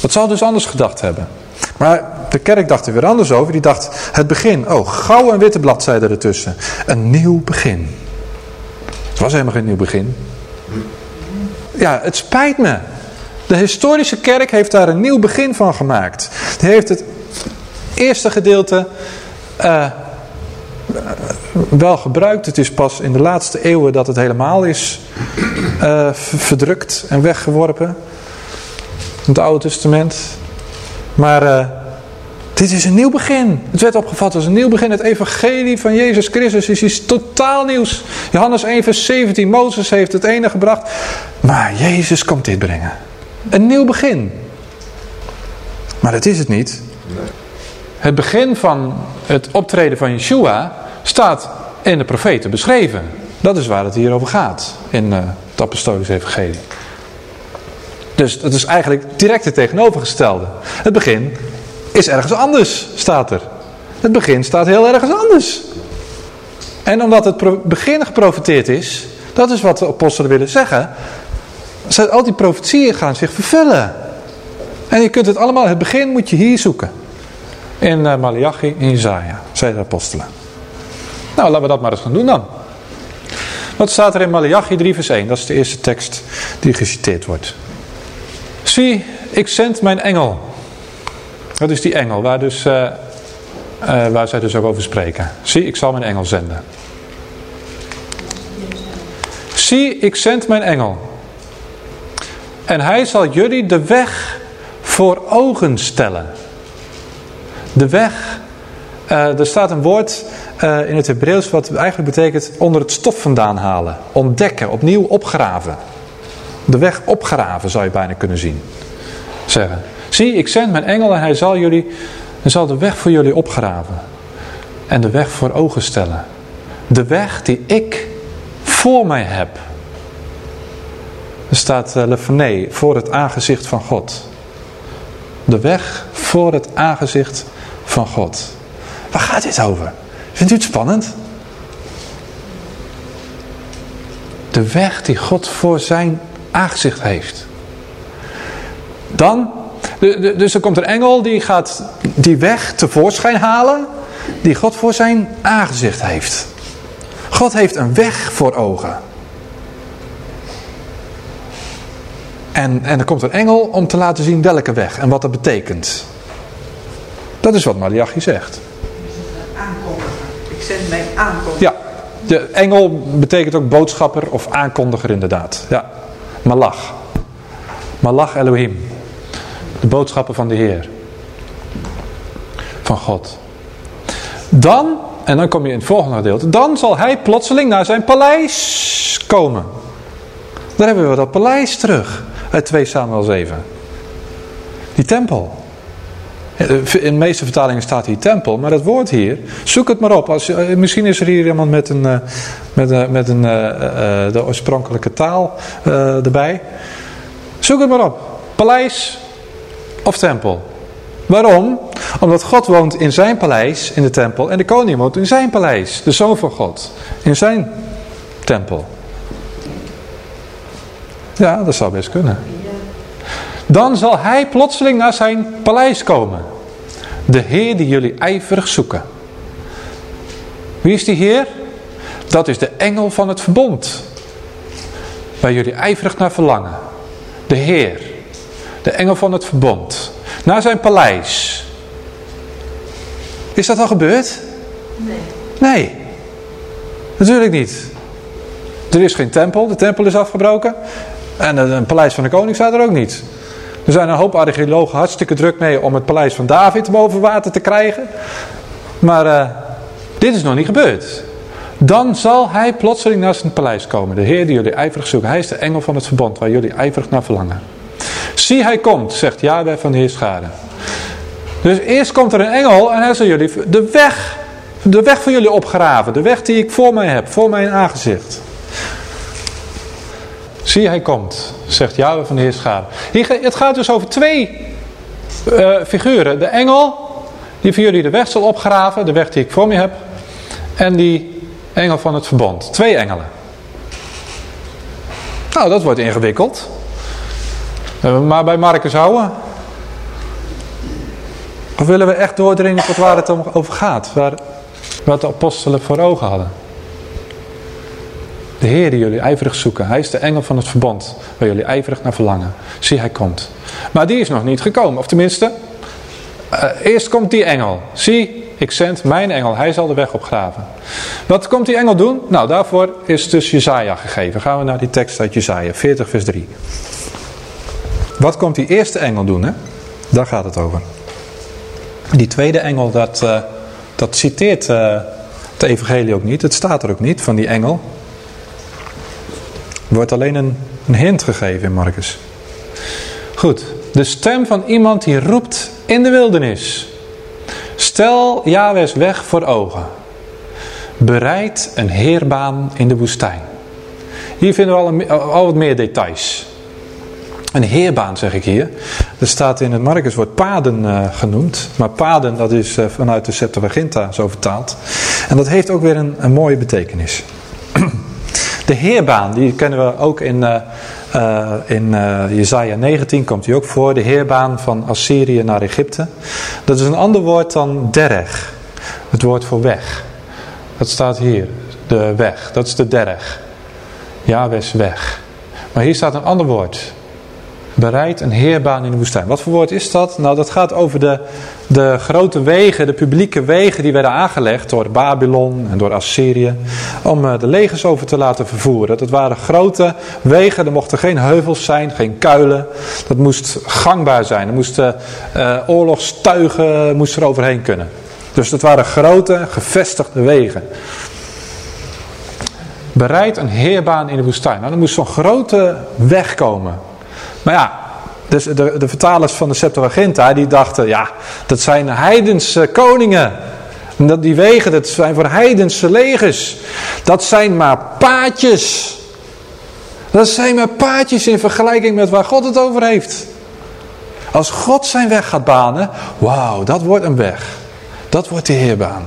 Dat zou dus anders gedacht hebben. Maar de kerk dacht er weer anders over. Die dacht, het begin. Oh, gouden en witte bladzijden ertussen. Een nieuw begin. Het was helemaal geen nieuw begin. Ja, het spijt me. De historische kerk heeft daar een nieuw begin van gemaakt. Die heeft het eerste gedeelte uh, wel gebruikt. Het is pas in de laatste eeuwen dat het helemaal is uh, verdrukt en weggeworpen. Het Oude Testament. Maar uh, dit is een nieuw begin. Het werd opgevat als een nieuw begin. Het evangelie van Jezus Christus is iets totaal nieuws. Johannes 1 vers 17. Mozes heeft het ene gebracht. Maar Jezus komt dit brengen. Een nieuw begin. Maar dat is het niet. Het begin van het optreden van Yeshua staat in de profeten beschreven. Dat is waar het hier over gaat in uh, het apostolische evangelie. Dus dat is eigenlijk direct het tegenovergestelde. Het begin is ergens anders, staat er. Het begin staat heel ergens anders. En omdat het begin geprofiteerd is, dat is wat de apostelen willen zeggen. Al die profetieën gaan zich vervullen. En je kunt het allemaal, het begin moet je hier zoeken. In uh, Malachi, in Isaiah, zei de apostelen. Nou, laten we dat maar eens gaan doen dan. Wat staat er in Malachi 3 vers 1? Dat is de eerste tekst die geciteerd wordt. Zie, ik zend mijn engel. Dat is die engel waar, dus, uh, uh, waar zij dus ook over spreken. Zie, ik zal mijn engel zenden. Zie, ik zend mijn engel. En hij zal jullie de weg voor ogen stellen. De weg, uh, er staat een woord in het Hebreeuws wat eigenlijk betekent onder het stof vandaan halen. Ontdekken, opnieuw opgraven. De weg opgraven zou je bijna kunnen zien. Zeggen. Zie, ik zend mijn engel en hij zal, jullie, hij zal de weg voor jullie opgraven. En de weg voor ogen stellen. De weg die ik voor mij heb. Er staat uh, voor het aangezicht van God. De weg voor het aangezicht van God. Waar gaat dit over? Vindt u het spannend? De weg die God voor zijn aangezicht heeft. Dan, dus er komt een engel die gaat die weg tevoorschijn halen. die God voor zijn aangezicht heeft. God heeft een weg voor ogen. En, en er komt een engel om te laten zien welke weg en wat dat betekent. Dat is wat Malachi zegt. Aankondiger. Ik zend mijn aankondiger. Ja, de engel betekent ook boodschapper of aankondiger inderdaad. Ja, Malach. Malach Elohim. De boodschapper van de Heer. Van God. Dan, en dan kom je in het volgende gedeelte. Dan zal hij plotseling naar zijn paleis komen. Daar hebben we dat paleis terug. Uit 2 Samuel 7. Die tempel. In de meeste vertalingen staat hier tempel, maar dat woord hier, zoek het maar op. Als, eh, misschien is er hier iemand met, een, eh, met, een, met een, de oorspronkelijke taal erbij. Zoek het maar op. Paleis of tempel. Waarom? Omdat God woont in zijn paleis, in de tempel, en de koning woont in zijn paleis, de zoon van God, in zijn tempel. Ja, dat zou best kunnen. Dan zal hij plotseling naar zijn paleis komen. De Heer die jullie ijverig zoeken. Wie is die Heer? Dat is de engel van het verbond. Waar jullie ijverig naar verlangen. De Heer. De engel van het verbond. Naar zijn paleis. Is dat al gebeurd? Nee. Nee. Natuurlijk niet. Er is geen tempel. De tempel is afgebroken. En een paleis van de koning staat er ook niet. Er zijn een hoop archeologen hartstikke druk mee om het paleis van David boven water te krijgen. Maar uh, dit is nog niet gebeurd. Dan zal hij plotseling naar zijn paleis komen. De Heer die jullie ijverig zoeken. Hij is de engel van het verbond waar jullie ijverig naar verlangen. Zie hij komt, zegt Yahweh van de Heerschade. Dus eerst komt er een engel en hij zal jullie de weg, de weg van jullie opgraven. De weg die ik voor mij heb, voor mijn aangezicht. Zie, hij komt, zegt Yahweh van de Heerschade. Hier, het gaat dus over twee uh, figuren. De engel, die voor jullie de weg zal opgraven, de weg die ik voor me heb. En die engel van het verbond. Twee engelen. Nou, dat wordt ingewikkeld. Maar bij Marcus houden. Of willen we echt doordringen tot waar het om over gaat? Waar, wat de apostelen voor ogen hadden. De Heer die jullie ijverig zoeken. Hij is de engel van het verbond. Waar jullie ijverig naar verlangen. Zie, hij komt. Maar die is nog niet gekomen. Of tenminste, uh, eerst komt die engel. Zie, ik zend mijn engel. Hij zal de weg opgraven. Wat komt die engel doen? Nou, daarvoor is dus Jezaja gegeven. Gaan we naar die tekst uit Jezaja, 40 vers 3. Wat komt die eerste engel doen? Hè? Daar gaat het over. Die tweede engel, dat, uh, dat citeert uh, de evangelie ook niet. Het staat er ook niet van die engel. Er wordt alleen een, een hint gegeven in Marcus. Goed, de stem van iemand die roept in de wildernis. Stel Yahweh's weg voor ogen. Bereid een heerbaan in de woestijn. Hier vinden we al, al wat meer details. Een heerbaan zeg ik hier. Er staat in het Marcus wordt paden uh, genoemd. Maar paden dat is uh, vanuit de Septuaginta zo vertaald. En dat heeft ook weer een, een mooie betekenis. De heerbaan, die kennen we ook in, uh, in Jezaja 19, komt die ook voor. De heerbaan van Assyrië naar Egypte. Dat is een ander woord dan dereg. Het woord voor weg. Dat staat hier. De weg. Dat is de dereg. Jawes weg. Maar hier staat een ander woord. Bereid een heerbaan in de woestijn. Wat voor woord is dat? Nou, dat gaat over de, de grote wegen, de publieke wegen die werden aangelegd door Babylon en door Assyrië. Om de legers over te laten vervoeren. Dat waren grote wegen, er mochten geen heuvels zijn, geen kuilen. Dat moest gangbaar zijn. Er moesten uh, oorlogstuigen moesten er overheen kunnen. Dus dat waren grote, gevestigde wegen. Bereid een heerbaan in de woestijn. Nou, er moest zo'n grote weg komen. Maar ja, dus de, de vertalers van de Septuaginta, die dachten, ja, dat zijn heidense koningen. En dat die wegen, dat zijn voor heidense legers. Dat zijn maar paadjes. Dat zijn maar paadjes in vergelijking met waar God het over heeft. Als God zijn weg gaat banen, wauw, dat wordt een weg. Dat wordt de heerbaan.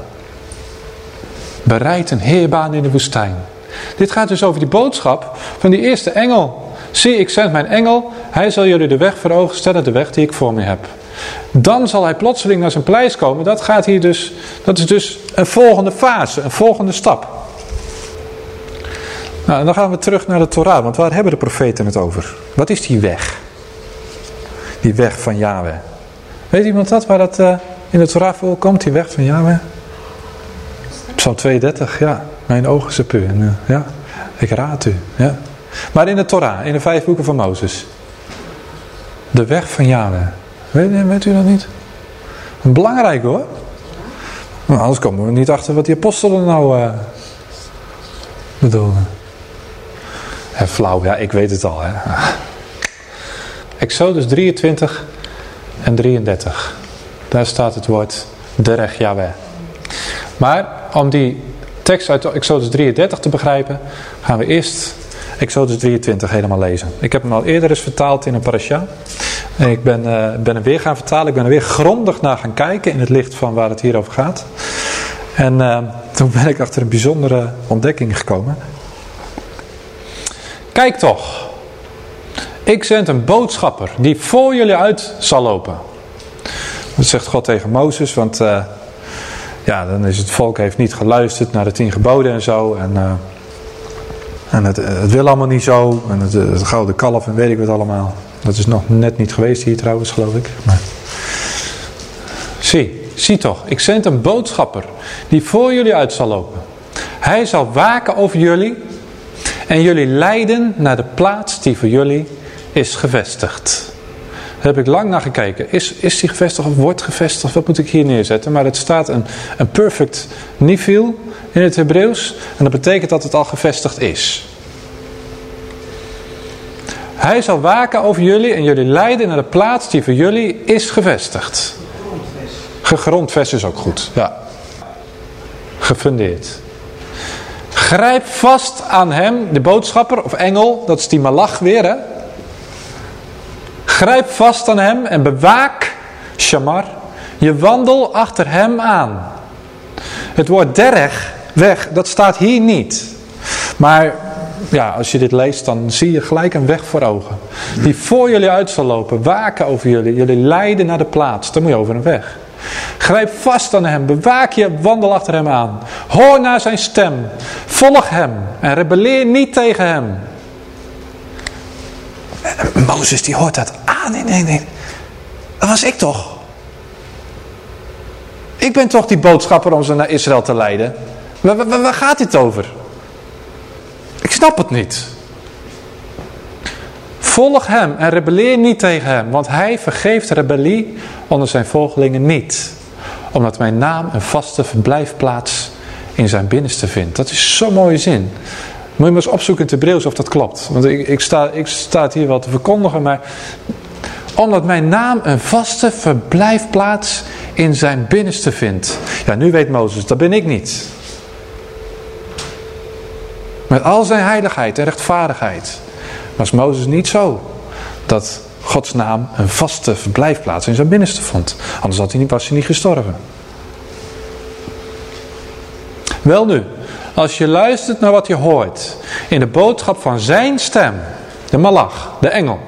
Bereid een heerbaan in de woestijn. Dit gaat dus over die boodschap van die eerste engel. Zie, ik zend mijn engel, hij zal jullie de weg voor ogen stellen, de weg die ik voor me heb. Dan zal hij plotseling naar zijn pleis komen. Dat, gaat hier dus, dat is dus een volgende fase, een volgende stap. Nou, en dan gaan we terug naar de Torah, want waar hebben de profeten het over? Wat is die weg? Die weg van Yahweh. Weet iemand dat, waar dat uh, in de Torah voorkomt, die weg van Yahweh? Psalm 32, ja. Mijn ogen zijn puur. Ja, ik raad u. Ja. Maar in de Torah, in de vijf boeken van Mozes. De weg van Yahweh. Weet, u dat niet? Belangrijk hoor. Anders komen we niet achter wat die apostelen nou uh, bedoelen. En flauw, ja, ik weet het al. Hè. Exodus 23 en 33. Daar staat het woord derech Yahweh. Maar om die tekst uit Exodus 33 te begrijpen, gaan we eerst Exodus 23 helemaal lezen. Ik heb hem al eerder eens vertaald in een parasha. En ik ben, uh, ben hem weer gaan vertalen. Ik ben er weer grondig naar gaan kijken in het licht van waar het hier over gaat. En uh, toen ben ik achter een bijzondere ontdekking gekomen. Kijk toch. Ik zend een boodschapper die voor jullie uit zal lopen. Dat zegt God tegen Mozes, want uh, ja, dan is het volk heeft niet geluisterd naar de tien geboden en zo. En, en het, het, wil allemaal niet zo. En het, het, gouden kalf en weet ik wat allemaal. Dat is nog net niet geweest hier trouwens, geloof ik. Maar... Zie, zie toch, ik zend een boodschapper die voor jullie uit zal lopen. Hij zal waken over jullie en jullie leiden naar de plaats die voor jullie is gevestigd. Heb ik lang naar gekeken. Is, is die gevestigd of wordt gevestigd? Wat moet ik hier neerzetten? Maar het staat een, een perfect nifil in het Hebreeuws. En dat betekent dat het al gevestigd is. Hij zal waken over jullie en jullie leiden naar de plaats die voor jullie is gevestigd. Gegrondvest is ook goed, ja. Gefundeerd. Grijp vast aan hem, de boodschapper of engel, dat is die malach weer hè. Grijp vast aan hem en bewaak, shamar, je wandel achter hem aan. Het woord dereg, weg, dat staat hier niet. Maar ja, als je dit leest, dan zie je gelijk een weg voor ogen. Die voor jullie uit zal lopen, waken over jullie, jullie leiden naar de plaats. Dan moet je over een weg. Grijp vast aan hem, bewaak je, wandel achter hem aan. Hoor naar zijn stem, volg hem en rebelleer niet tegen hem. Mozes die hoort dat aan. Nee, nee, nee. Dat was ik toch. Ik ben toch die boodschapper om ze naar Israël te leiden. Waar, waar, waar gaat dit over? Ik snap het niet. Volg hem en rebelleer niet tegen hem, want hij vergeeft rebellie onder zijn volgelingen niet. Omdat mijn naam een vaste verblijfplaats in zijn binnenste vindt. Dat is zo'n mooie zin. Moet je maar eens opzoeken in het Hebreeuws of dat klopt. Want ik, ik, sta, ik sta hier wel te verkondigen, maar... Omdat mijn naam een vaste verblijfplaats in zijn binnenste vindt. Ja, nu weet Mozes, dat ben ik niet. Met al zijn heiligheid en rechtvaardigheid. Was Mozes niet zo. Dat Gods naam een vaste verblijfplaats in zijn binnenste vond. Anders had hij niet, was hij niet gestorven. Wel nu, als je luistert naar wat je hoort in de boodschap van zijn stem, de malach, de engel,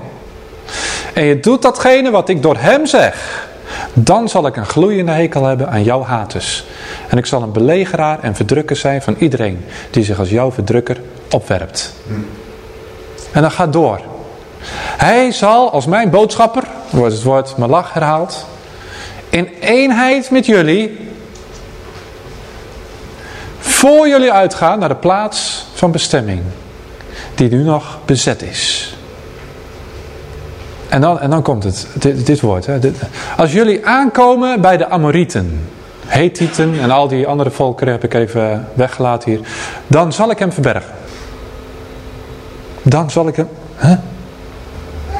en je doet datgene wat ik door hem zeg, dan zal ik een gloeiende hekel hebben aan jouw haters. En ik zal een belegeraar en verdrukker zijn van iedereen die zich als jouw verdrukker opwerpt. En dan gaat door. Hij zal als mijn boodschapper, wordt het woord malach herhaald, in eenheid met jullie voor jullie uitgaan naar de plaats van bestemming die nu nog bezet is. En dan, en dan komt het, dit, dit woord. Hè, als jullie aankomen bij de Amorieten, Hethieten en al die andere volkeren heb ik even weggelaten hier. Dan zal ik hem verbergen. Dan zal ik hem...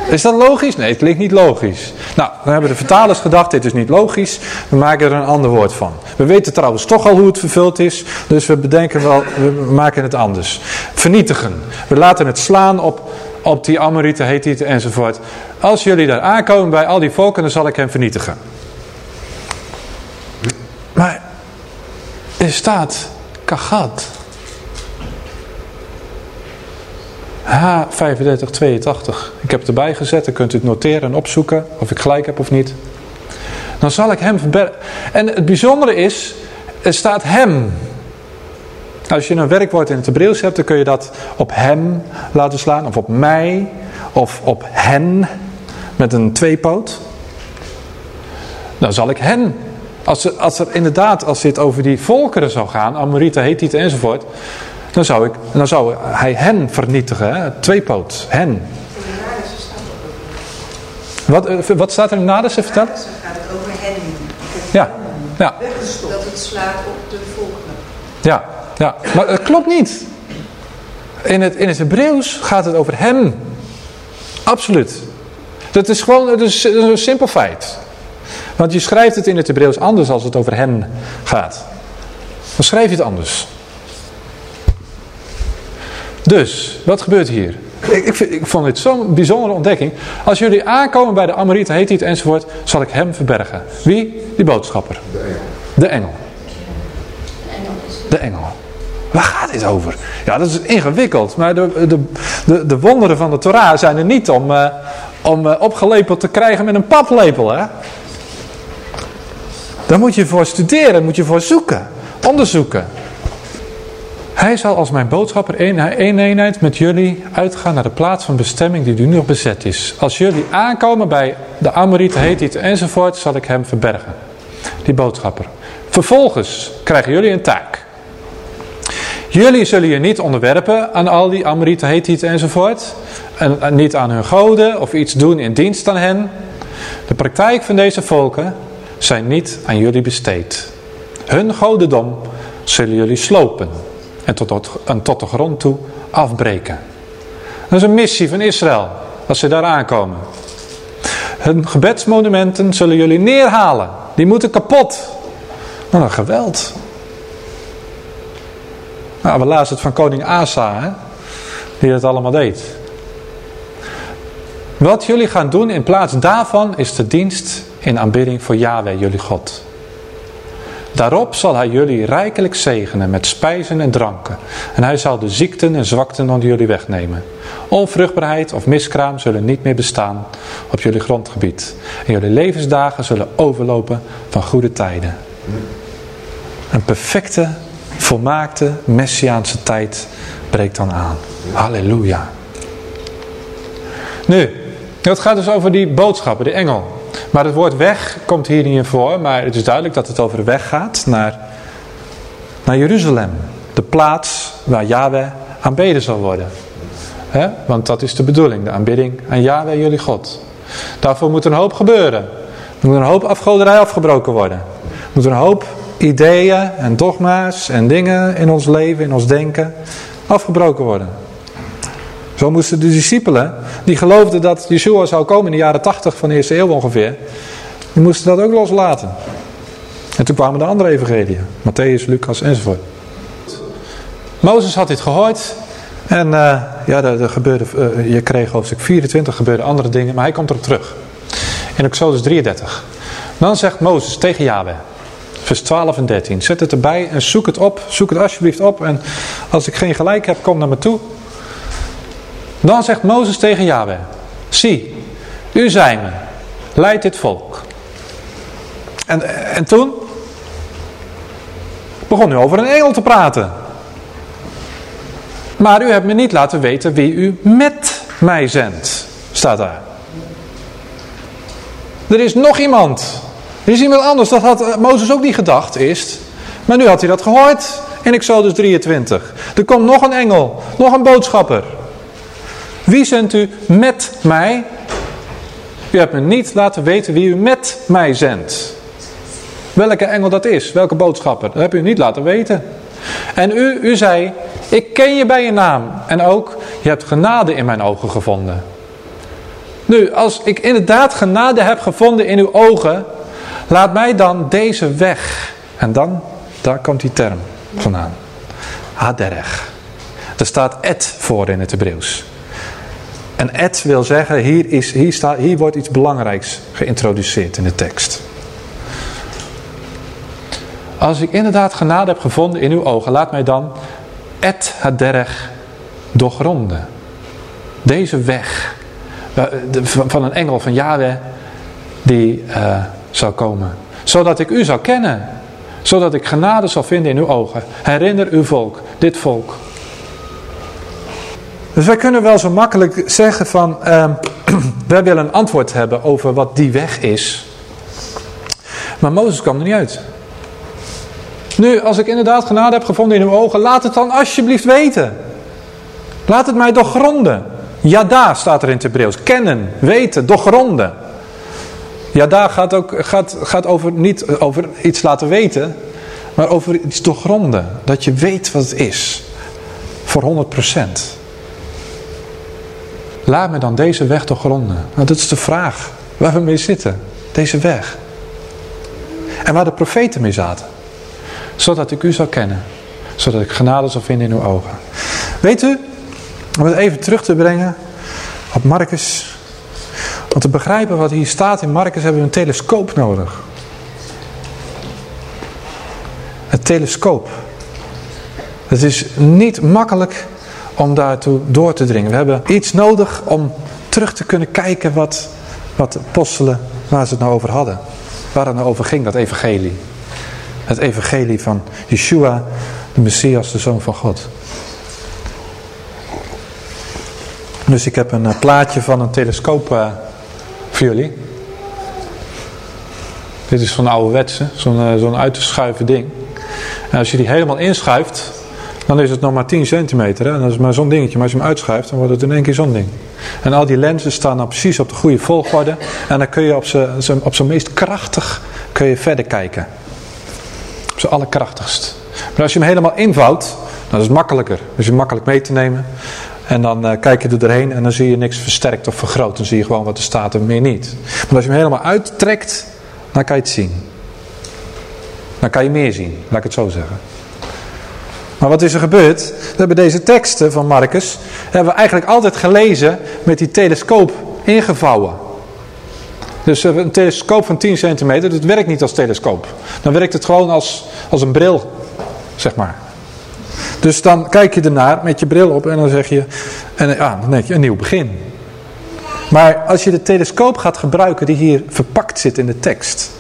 Is dat logisch? Nee, het klinkt niet logisch. Nou, dan hebben de vertalers gedacht, dit is niet logisch. We maken er een ander woord van. We weten trouwens toch al hoe het vervuld is. Dus we bedenken wel, we maken het anders. Vernietigen. We laten het slaan op, op die Amorieten, Hethieten enzovoort. Als jullie daar aankomen bij al die volken, dan zal ik hem vernietigen. Maar er staat kagat. H3582. Ik heb het erbij gezet, dan kunt u het noteren en opzoeken of ik gelijk heb of niet. Dan zal ik hem verbergen. En het bijzondere is, er staat hem. Als je een werkwoord in het Hebreeuws hebt, dan kun je dat op hem laten slaan. Of op mij. Of op hen. Met een tweepoot. Dan zal ik hen. Als er, als er inderdaad, als dit over die volkeren zou gaan. Amorieten, Hethieten enzovoort. Dan zou, ik, dan zou hij hen vernietigen. Hè? Tweepoot. Hen. Wat, eh, wat staat er in Nadissen? Vertel. gaat het over hen. Ja. ja. Dat het slaat op de volkeren. Ja, ja. maar het klopt niet. In het, in het Hebreeuws gaat het over hem. Absoluut. Dat is gewoon dat is een simpel feit. Want je schrijft het in het Hebreeuws anders als het over hen gaat. Dan schrijf je het anders. Dus, wat gebeurt hier? Ik, ik, ik vond dit zo'n bijzondere ontdekking. Als jullie aankomen bij de Amorieten, heet het enzovoort, zal ik hem verbergen. Wie? Die boodschapper. De engel. De engel. Waar gaat dit over? Ja, dat is ingewikkeld. Maar de, de, de, de wonderen van de Torah zijn er niet om, uh, om uh, opgelepeld te krijgen met een paplepel. Hè? Daar moet je voor studeren, moet je voor zoeken. Onderzoeken. Hij zal als mijn boodschapper in eenheid met jullie uitgaan naar de plaats van bestemming die nu nog bezet is. Als jullie aankomen bij de Amorieten, Hethieten enzovoort, zal ik hem verbergen. Die boodschapper. Vervolgens krijgen jullie een taak. Jullie zullen je niet onderwerpen aan al die Amorieten, Hethieten enzovoort. En, en niet aan hun goden of iets doen in dienst aan hen. De praktijk van deze volken zijn niet aan jullie besteed. Hun godendom zullen jullie slopen en tot, tot de grond toe afbreken. Dat is een missie van Israël, als ze daar aankomen. Hun gebedsmonumenten zullen jullie neerhalen. Die moeten kapot. Wat een geweld. Nou, we lazen het van koning Asa, hè? die dat allemaal deed. Wat jullie gaan doen in plaats daarvan is de dienst in aanbidding voor Yahweh, jullie God. Daarop zal hij jullie rijkelijk zegenen met spijzen en dranken. En hij zal de ziekten en zwakten onder jullie wegnemen. Onvruchtbaarheid of miskraam zullen niet meer bestaan op jullie grondgebied. En jullie levensdagen zullen overlopen van goede tijden. Een perfecte, volmaakte, messiaanse tijd breekt dan aan. Halleluja. Nu, het gaat dus over die boodschappen, de engel. Maar het woord weg komt hier niet in voor, maar het is duidelijk dat het over de weg gaat naar, naar Jeruzalem. De plaats waar Yahweh aanbeden zal worden. Want dat is de bedoeling, de aanbidding aan Yahweh jullie God. Daarvoor moet een hoop gebeuren. Er moet een hoop afgoderij afgebroken worden. Er moet een hoop ideeën en dogma's en dingen in ons leven, in ons denken, afgebroken worden. Zo moesten de discipelen, die geloofden dat Yeshua zou komen in de jaren 80 van de eerste eeuw ongeveer, die moesten dat ook loslaten. En toen kwamen de andere evangeliën, Matthäus, Lucas enzovoort. Mozes had dit gehoord en uh, ja, er, gebeurde, uh, je kreeg hoofdstuk 24, gebeurde andere dingen, maar hij komt erop terug. In Exodus 33. Dan zegt Mozes tegen Yahweh, vers 12 en 13, zet het erbij en zoek het op, zoek het alsjeblieft op en als ik geen gelijk heb, kom naar me toe dan zegt Mozes tegen Yahweh, zie, u zijn me, leid dit volk. En, en toen begon u over een engel te praten. Maar u hebt me niet laten weten wie u met mij zendt, staat daar. Er is nog iemand. Er is iemand anders. Dat had Mozes ook niet gedacht eerst. Maar nu had hij dat gehoord in Exodus 23. Er komt nog een engel, nog een boodschapper. Wie zendt u met mij? U hebt me niet laten weten wie u met mij zendt. Welke engel dat is, welke boodschapper, dat heb u niet laten weten. En u, u zei, ik ken je bij je naam. En ook, je hebt genade in mijn ogen gevonden. Nu, als ik inderdaad genade heb gevonden in uw ogen, laat mij dan deze weg. En dan, daar komt die term vandaan. Haderech. Er staat et voor in het Hebreeuws. En et wil zeggen, hier, is, hier, staat, hier wordt iets belangrijks geïntroduceerd in de tekst. Als ik inderdaad genade heb gevonden in uw ogen, laat mij dan et haderech doorgronden. Deze weg van een engel van Yahweh, die uh, zou komen. Zodat ik u zou kennen. Zodat ik genade zal vinden in uw ogen. Herinner uw volk, dit volk. Dus wij kunnen wel zo makkelijk zeggen van, uh, wij willen een antwoord hebben over wat die weg is. Maar Mozes kwam er niet uit. Nu, als ik inderdaad genade heb gevonden in uw ogen, laat het dan alsjeblieft weten. Laat het mij doorgronden. Yada staat er in het Hebreeuws. Kennen, weten, doorgronden. Yada gaat ook gaat, gaat over, niet over iets laten weten, maar over iets doorgronden. Dat je weet wat het is. Voor 100%. Laat me dan deze weg doorgronden. Nou, dat is de vraag waar we mee zitten. Deze weg. En waar de profeten mee zaten. Zodat ik u zou kennen. Zodat ik genade zou vinden in uw ogen. Weet u, om het even terug te brengen op Marcus. Om te begrijpen wat hier staat in Marcus hebben we een telescoop nodig. Een telescoop. Het is niet makkelijk om daartoe door te dringen. We hebben iets nodig om terug te kunnen kijken wat, wat de apostelen, waar ze het nou over hadden. Waar het nou over ging, dat evangelie. Het evangelie van Yeshua, de Messias, de Zoon van God. Dus ik heb een eh, plaatje van een telescoop uh, voor jullie. Dit is zo'n ouderwetse, zo'n uh, zo'n uit te schuiven ding. En als je die helemaal inschuift, dan is het nog maar 10 centimeter. Hè? En dat is maar zo'n dingetje. Maar als je hem uitschuift, dan wordt het in één keer zo'n ding. En al die lenzen staan dan precies op de goede volgorde. En dan kun je op zijn op meest krachtig kun je verder kijken. Op zijn allerkrachtigst. Maar als je hem helemaal invouwt, dan is het makkelijker. Dus je makkelijk mee te nemen. En dan uh, kijk je er doorheen en dan zie je niks versterkt of vergroot. Dan zie je gewoon wat er staat en meer niet. Maar als je hem helemaal uittrekt, dan kan je het zien. Dan kan je meer zien, laat ik het zo zeggen. Maar wat is er gebeurd? We hebben deze teksten van Marcus, hebben we eigenlijk altijd gelezen met die telescoop ingevouwen. Dus eh, een telescoop van 10 centimeter, dat werkt niet als telescoop. Dan werkt het gewoon als, als een bril, zeg maar. Dus dan kijk je ernaar met je bril op en dan zeg je, en ja, dan denk je een nieuw begin. Maar als je de telescoop gaat gebruiken die hier verpakt zit in de tekst,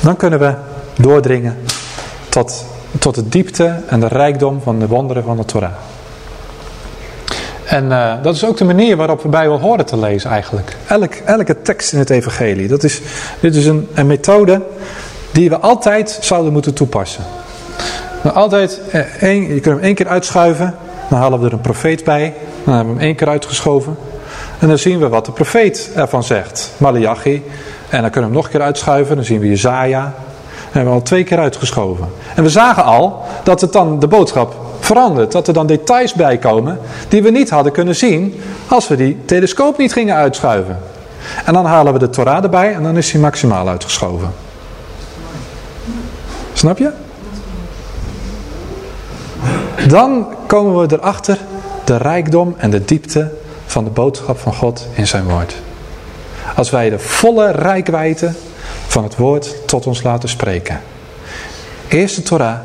dan kunnen we doordringen tot, tot de diepte en de rijkdom van de wonderen van de Torah. En uh, dat is ook de manier waarop we Bijbel horen te lezen eigenlijk. Elk, elke tekst in het evangelie. Dat is, dit is een, een methode die we altijd zouden moeten toepassen. Maar altijd, eh, één, je kunt hem één keer uitschuiven. Dan halen we er een profeet bij. Dan hebben we hem één keer uitgeschoven. En dan zien we wat de profeet ervan zegt. Malachi. En dan kunnen we hem nog een keer uitschuiven. Dan zien we Jezaja. Hebben we al twee keer uitgeschoven. En we zagen al dat het dan de boodschap verandert. Dat er dan details bij komen die we niet hadden kunnen zien als we die telescoop niet gingen uitschuiven. En dan halen we de Torah erbij en dan is hij maximaal uitgeschoven. Snap je? Dan komen we erachter de rijkdom en de diepte van de boodschap van God in zijn woord. Als wij de volle rijkwijde van het woord tot ons laten spreken. Eerst de Torah,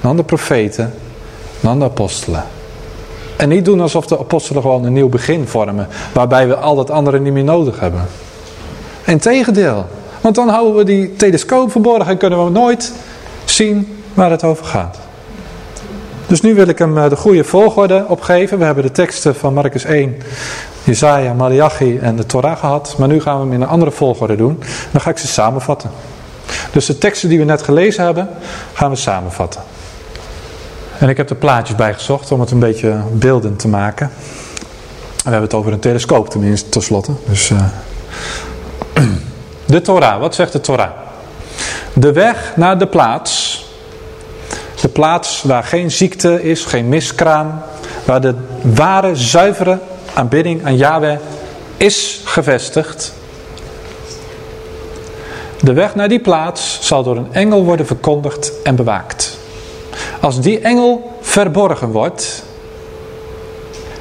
dan de profeten, dan de apostelen. En niet doen alsof de apostelen gewoon een nieuw begin vormen, waarbij we al dat andere niet meer nodig hebben. Integendeel, want dan houden we die telescoop verborgen en kunnen we nooit zien waar het over gaat. Dus nu wil ik hem eh, de goede volgorde opgeven. We hebben de teksten van Marcus 1, Jezaja, Malachi en de Torah gehad. Maar nu gaan we hem in een andere volgorde doen. Dan ga ik ze samenvatten. Dus de teksten die we net gelezen hebben, gaan we samenvatten. En ik heb er plaatjes bij gezocht om het een beetje beeldend te maken. We hebben het over een telescoop tenminste, tenslotte. Dus, uh... De Torah, wat zegt de Torah? De weg naar de plaats de plaats waar geen ziekte is, geen miskraam. Waar de ware, zuivere aanbidding aan Yahweh is gevestigd. De weg naar die plaats zal door een engel worden verkondigd en bewaakt. Als die engel verborgen wordt,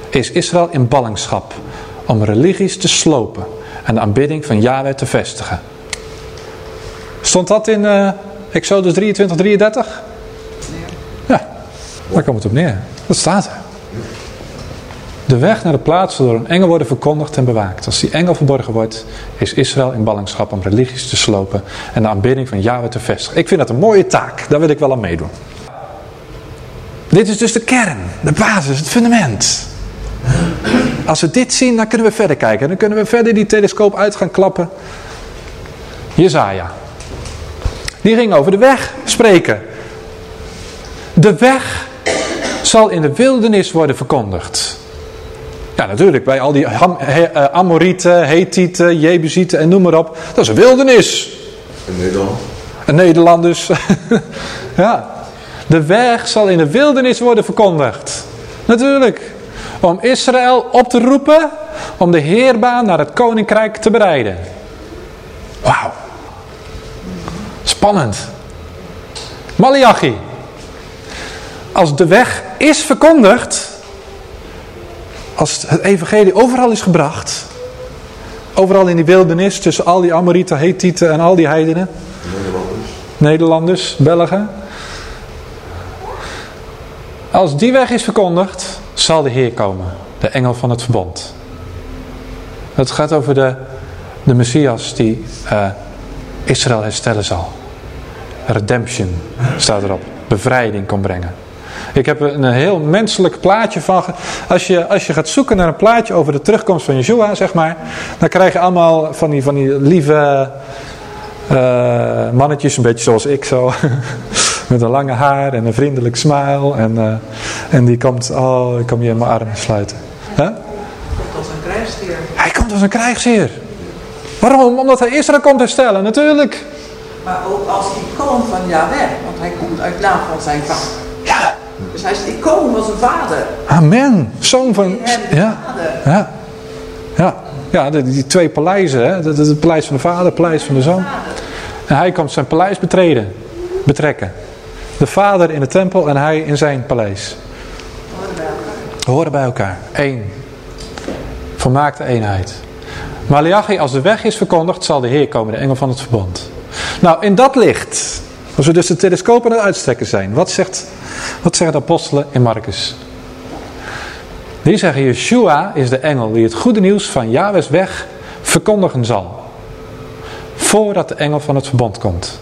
is Israël in ballingschap om religies te slopen en de aanbidding van Yahweh te vestigen. Stond dat in uh, Exodus 23, 33? Daar komt het op neer. Dat staat er. De weg naar de plaats zal door een engel worden verkondigd en bewaakt. Als die engel verborgen wordt, is Israël in ballingschap om religies te slopen en de aanbidding van Yahweh te vestigen. Ik vind dat een mooie taak, daar wil ik wel aan meedoen. Dit is dus de kern, de basis, het fundament. Als we dit zien, dan kunnen we verder kijken. Dan kunnen we verder die telescoop uit gaan klappen. Jezaja. Die ging over de weg spreken. De weg zal in de wildernis worden verkondigd. Ja, natuurlijk, bij al die eh, Amorieten, Hethieten, Jebusieten en noem maar op. Dat is een wildernis. In Nederland. Een Nederlanders. ja. De weg zal in de wildernis worden verkondigd. Natuurlijk. Om Israël op te roepen om de heerbaan naar het koninkrijk te bereiden. Wauw. Spannend. Malachi. Als de weg is verkondigd, als het evangelie overal is gebracht, overal in die wildernis, tussen al die Amorieten, Hethieten en al die heidenen, Nederlanders. Nederlanders, Belgen. Als die weg is verkondigd, zal de Heer komen, de engel van het verbond. Het gaat over de, de Messias die uh, Israël herstellen zal. Redemption staat erop. Bevrijding kon brengen. Ik heb een heel menselijk plaatje van... Als je, als je gaat zoeken naar een plaatje over de terugkomst van Yeshua, zeg maar... Dan krijg je allemaal van die, van die lieve uh, mannetjes, een beetje zoals ik zo... Met een lange haar en een vriendelijk smile. En, uh, en die komt, oh, ik kom je in mijn armen sluiten. Hij komt als een krijgsheer. Hij komt als een krijgsheer. Waarom? Omdat hij Israël komt herstellen, natuurlijk. Maar ook als icoon van Yahweh, want hij komt uit naam van zijn vader. Dus hij is de icoon van zijn vader. Amen. Zoon van... Ja. Ja. Ja. Ja, die, die twee paleizen. Hè? Dat is het paleis van de vader, het paleis van de zoon. En hij komt zijn paleis betreden. Betrekken. De vader in de tempel en hij in zijn paleis. Horen bij elkaar. Horen bij elkaar. Eén. Volmaakte eenheid. Malachi, als de weg is verkondigd, zal de Heer komen, de engel van het verbond. Nou, in dat licht, als we dus de telescoop aan het uitstrekken zijn, wat, zegt, wat zeggen de apostelen in Marcus? Die zeggen, Yeshua is de engel die het goede nieuws van Yahweh's weg verkondigen zal. Voordat de engel van het verbond komt.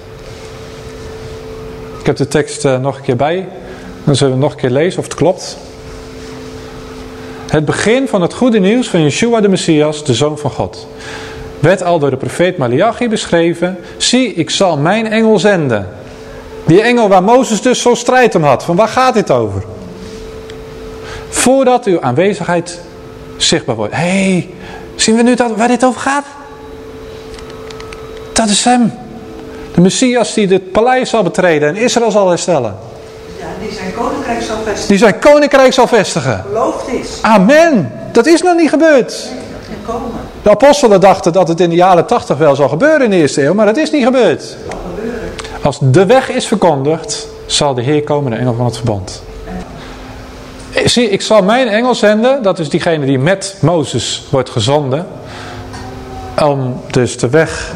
Ik heb de tekst uh, nog een keer bij. Dan zullen we nog een keer lezen of het klopt. Het begin van het goede nieuws van Yeshua de Messias, de Zoon van God. Werd al door de profeet Malachi beschreven. Zie, ik zal mijn engel zenden. Die engel waar Mozes dus zo strijd om had. Van waar gaat dit over? Voordat uw aanwezigheid zichtbaar wordt. Hé, hey, zien we nu dat, waar dit over gaat? Dat is hem. De Messias die het paleis zal betreden en Israël zal herstellen. Ja, die zijn koninkrijk zal vestigen. Die zijn koninkrijk zal vestigen. Beloofd is. Amen. Dat is nog niet gebeurd. Komen. De apostelen dachten dat het in de jaren 80 wel zou gebeuren in de eerste eeuw, maar dat is niet gebeurd. Als de weg is verkondigd, zal de Heer komen, de engel van het verbond. Zie, ik zal mijn engel zenden, dat is diegene die met Mozes wordt gezonden, om dus de weg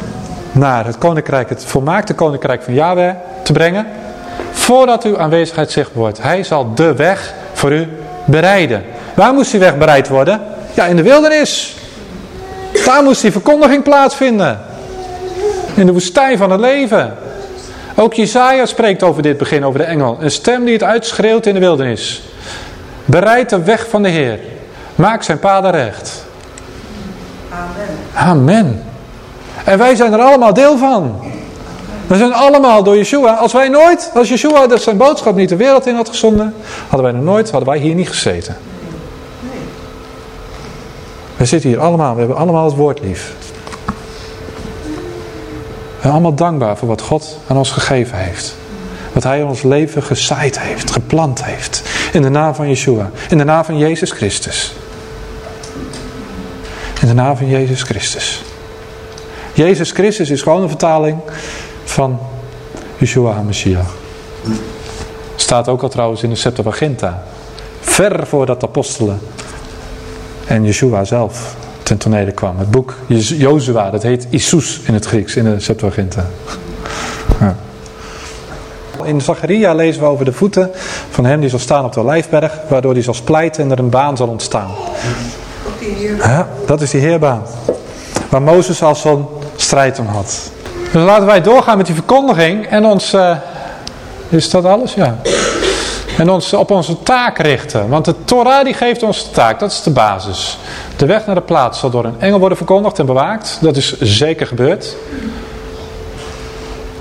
naar het koninkrijk, het volmaakte koninkrijk van Yahweh te brengen, voordat uw aanwezigheid zichtbaar wordt. Hij zal de weg voor u bereiden. Waar moest die weg bereid worden? Ja, in de wildernis. Daar moest die verkondiging plaatsvinden. In de woestijn van het leven. Ook Jezaja spreekt over dit begin, over de engel. Een stem die het uitschreeuwt in de wildernis. Bereid de weg van de Heer. Maak zijn paden recht. Amen. Amen. En wij zijn er allemaal deel van. We zijn allemaal door Yeshua. Als wij nooit, als Yeshua dat zijn boodschap niet de wereld in had gezonden, hadden wij nog nooit, hadden wij hier niet gezeten. We zitten hier allemaal, we hebben allemaal het woord lief. Zijn allemaal dankbaar voor wat God aan ons gegeven heeft. Wat hij in ons leven gezaaid heeft, geplant heeft. In de naam van Yeshua. In de naam van Jezus Christus. In de naam van Jezus Christus. Jezus Christus is gewoon een vertaling van Yeshua HaMashiach. Staat ook al trouwens in de Septuaginta. Ver voordat de apostelen en Yeshua zelf ten tonele kwam. Het boek Jozua, dat heet Isus in het Grieks, in de Septuaginta. Ja. In Zacharia lezen we over de voeten van hem die zal staan op de olijfberg, waardoor hij zal splijten en er een baan zal ontstaan. Die. Ja, dat is die heerbaan. Waar Mozes al zo'n strijd om had. Dus laten wij doorgaan met die verkondiging en ons... eh, is dat alles? Ja. En ons op onze taak richten. Want de Torah die geeft ons de taak. Dat is de basis. De weg naar de plaats zal door een engel worden verkondigd en bewaakt. Dat is zeker gebeurd.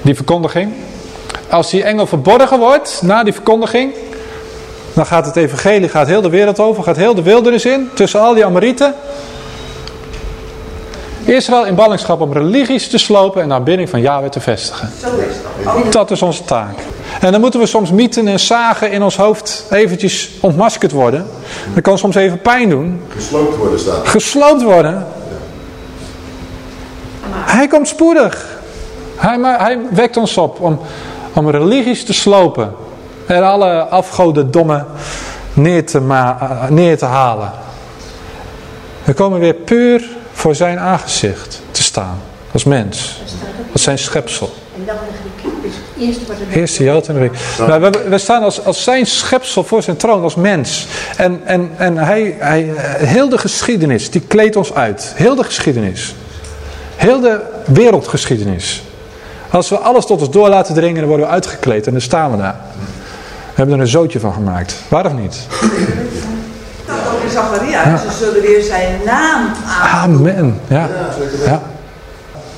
Die verkondiging. Als die engel verborgen wordt na die verkondiging. Dan gaat het evangelie gaat heel de wereld over. Gaat heel de wildernis in. Tussen al die Amorieten. Israël in ballingschap om religies te slopen en de aanbidding van Yahweh te vestigen. Dat. Is onze taak. En dan moeten we soms mieten en zagen in ons hoofd eventjes ontmaskerd worden. Dat kan soms even pijn doen. Gesloopt worden staat. Gesloopt worden. Hij komt spoedig. Hij, hij wekt ons op om, om religies te slopen. En alle afgodendommen neer te, ma- neer te halen. We komen weer puur voor zijn aangezicht te staan. Als mens. Als zijn schepsel. En dan eerste er Jood en de Griek. Nou, we, we staan als, als zijn schepsel voor zijn troon, als mens. En, en, en hij, hij, heel de geschiedenis, die kleedt ons uit. Heel de geschiedenis. Heel de wereldgeschiedenis. Als we alles tot ons door laten dringen, dan worden we uitgekleed en dan staan we daar. We hebben er een zootje van gemaakt. Waar of niet? Zacharia. Ze zullen weer zijn naam aan. Amen. Ja. ja.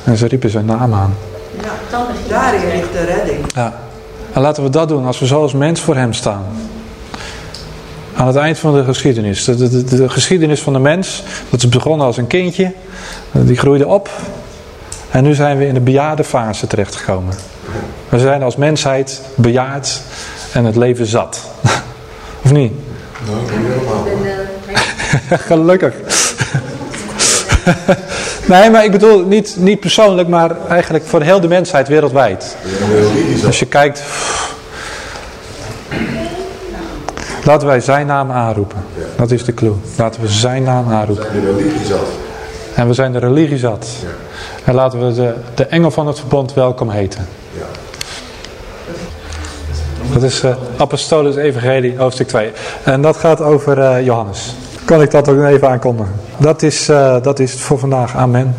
En ze riepen zijn naam aan. Ja, daarin ligt de redding. Ja. En laten we dat doen als we zo als mens voor hem staan. Aan het eind van de geschiedenis. De, de, de, de geschiedenis van de mens. Dat is begonnen als een kindje. Die groeide op. En nu zijn we in de bejaarde fase terechtgekomen. We zijn als mensheid bejaard en het leven zat. Of niet? Nou, niet helemaal. Gelukkig. nee, maar ik bedoel niet, niet persoonlijk, maar eigenlijk voor heel de mensheid wereldwijd. Als je kijkt. Laten wij zijn naam aanroepen. Dat is de clue. Laten we zijn naam aanroepen. En we zijn de religie zat. En laten we de, de engel van het verbond welkom heten. Dat is eh Apostolus Evangelie, hoofdstuk 2. En dat gaat over eh, Johannes. Kan ik dat ook even aankondigen? Dat is, eh, dat is het voor vandaag. Amen.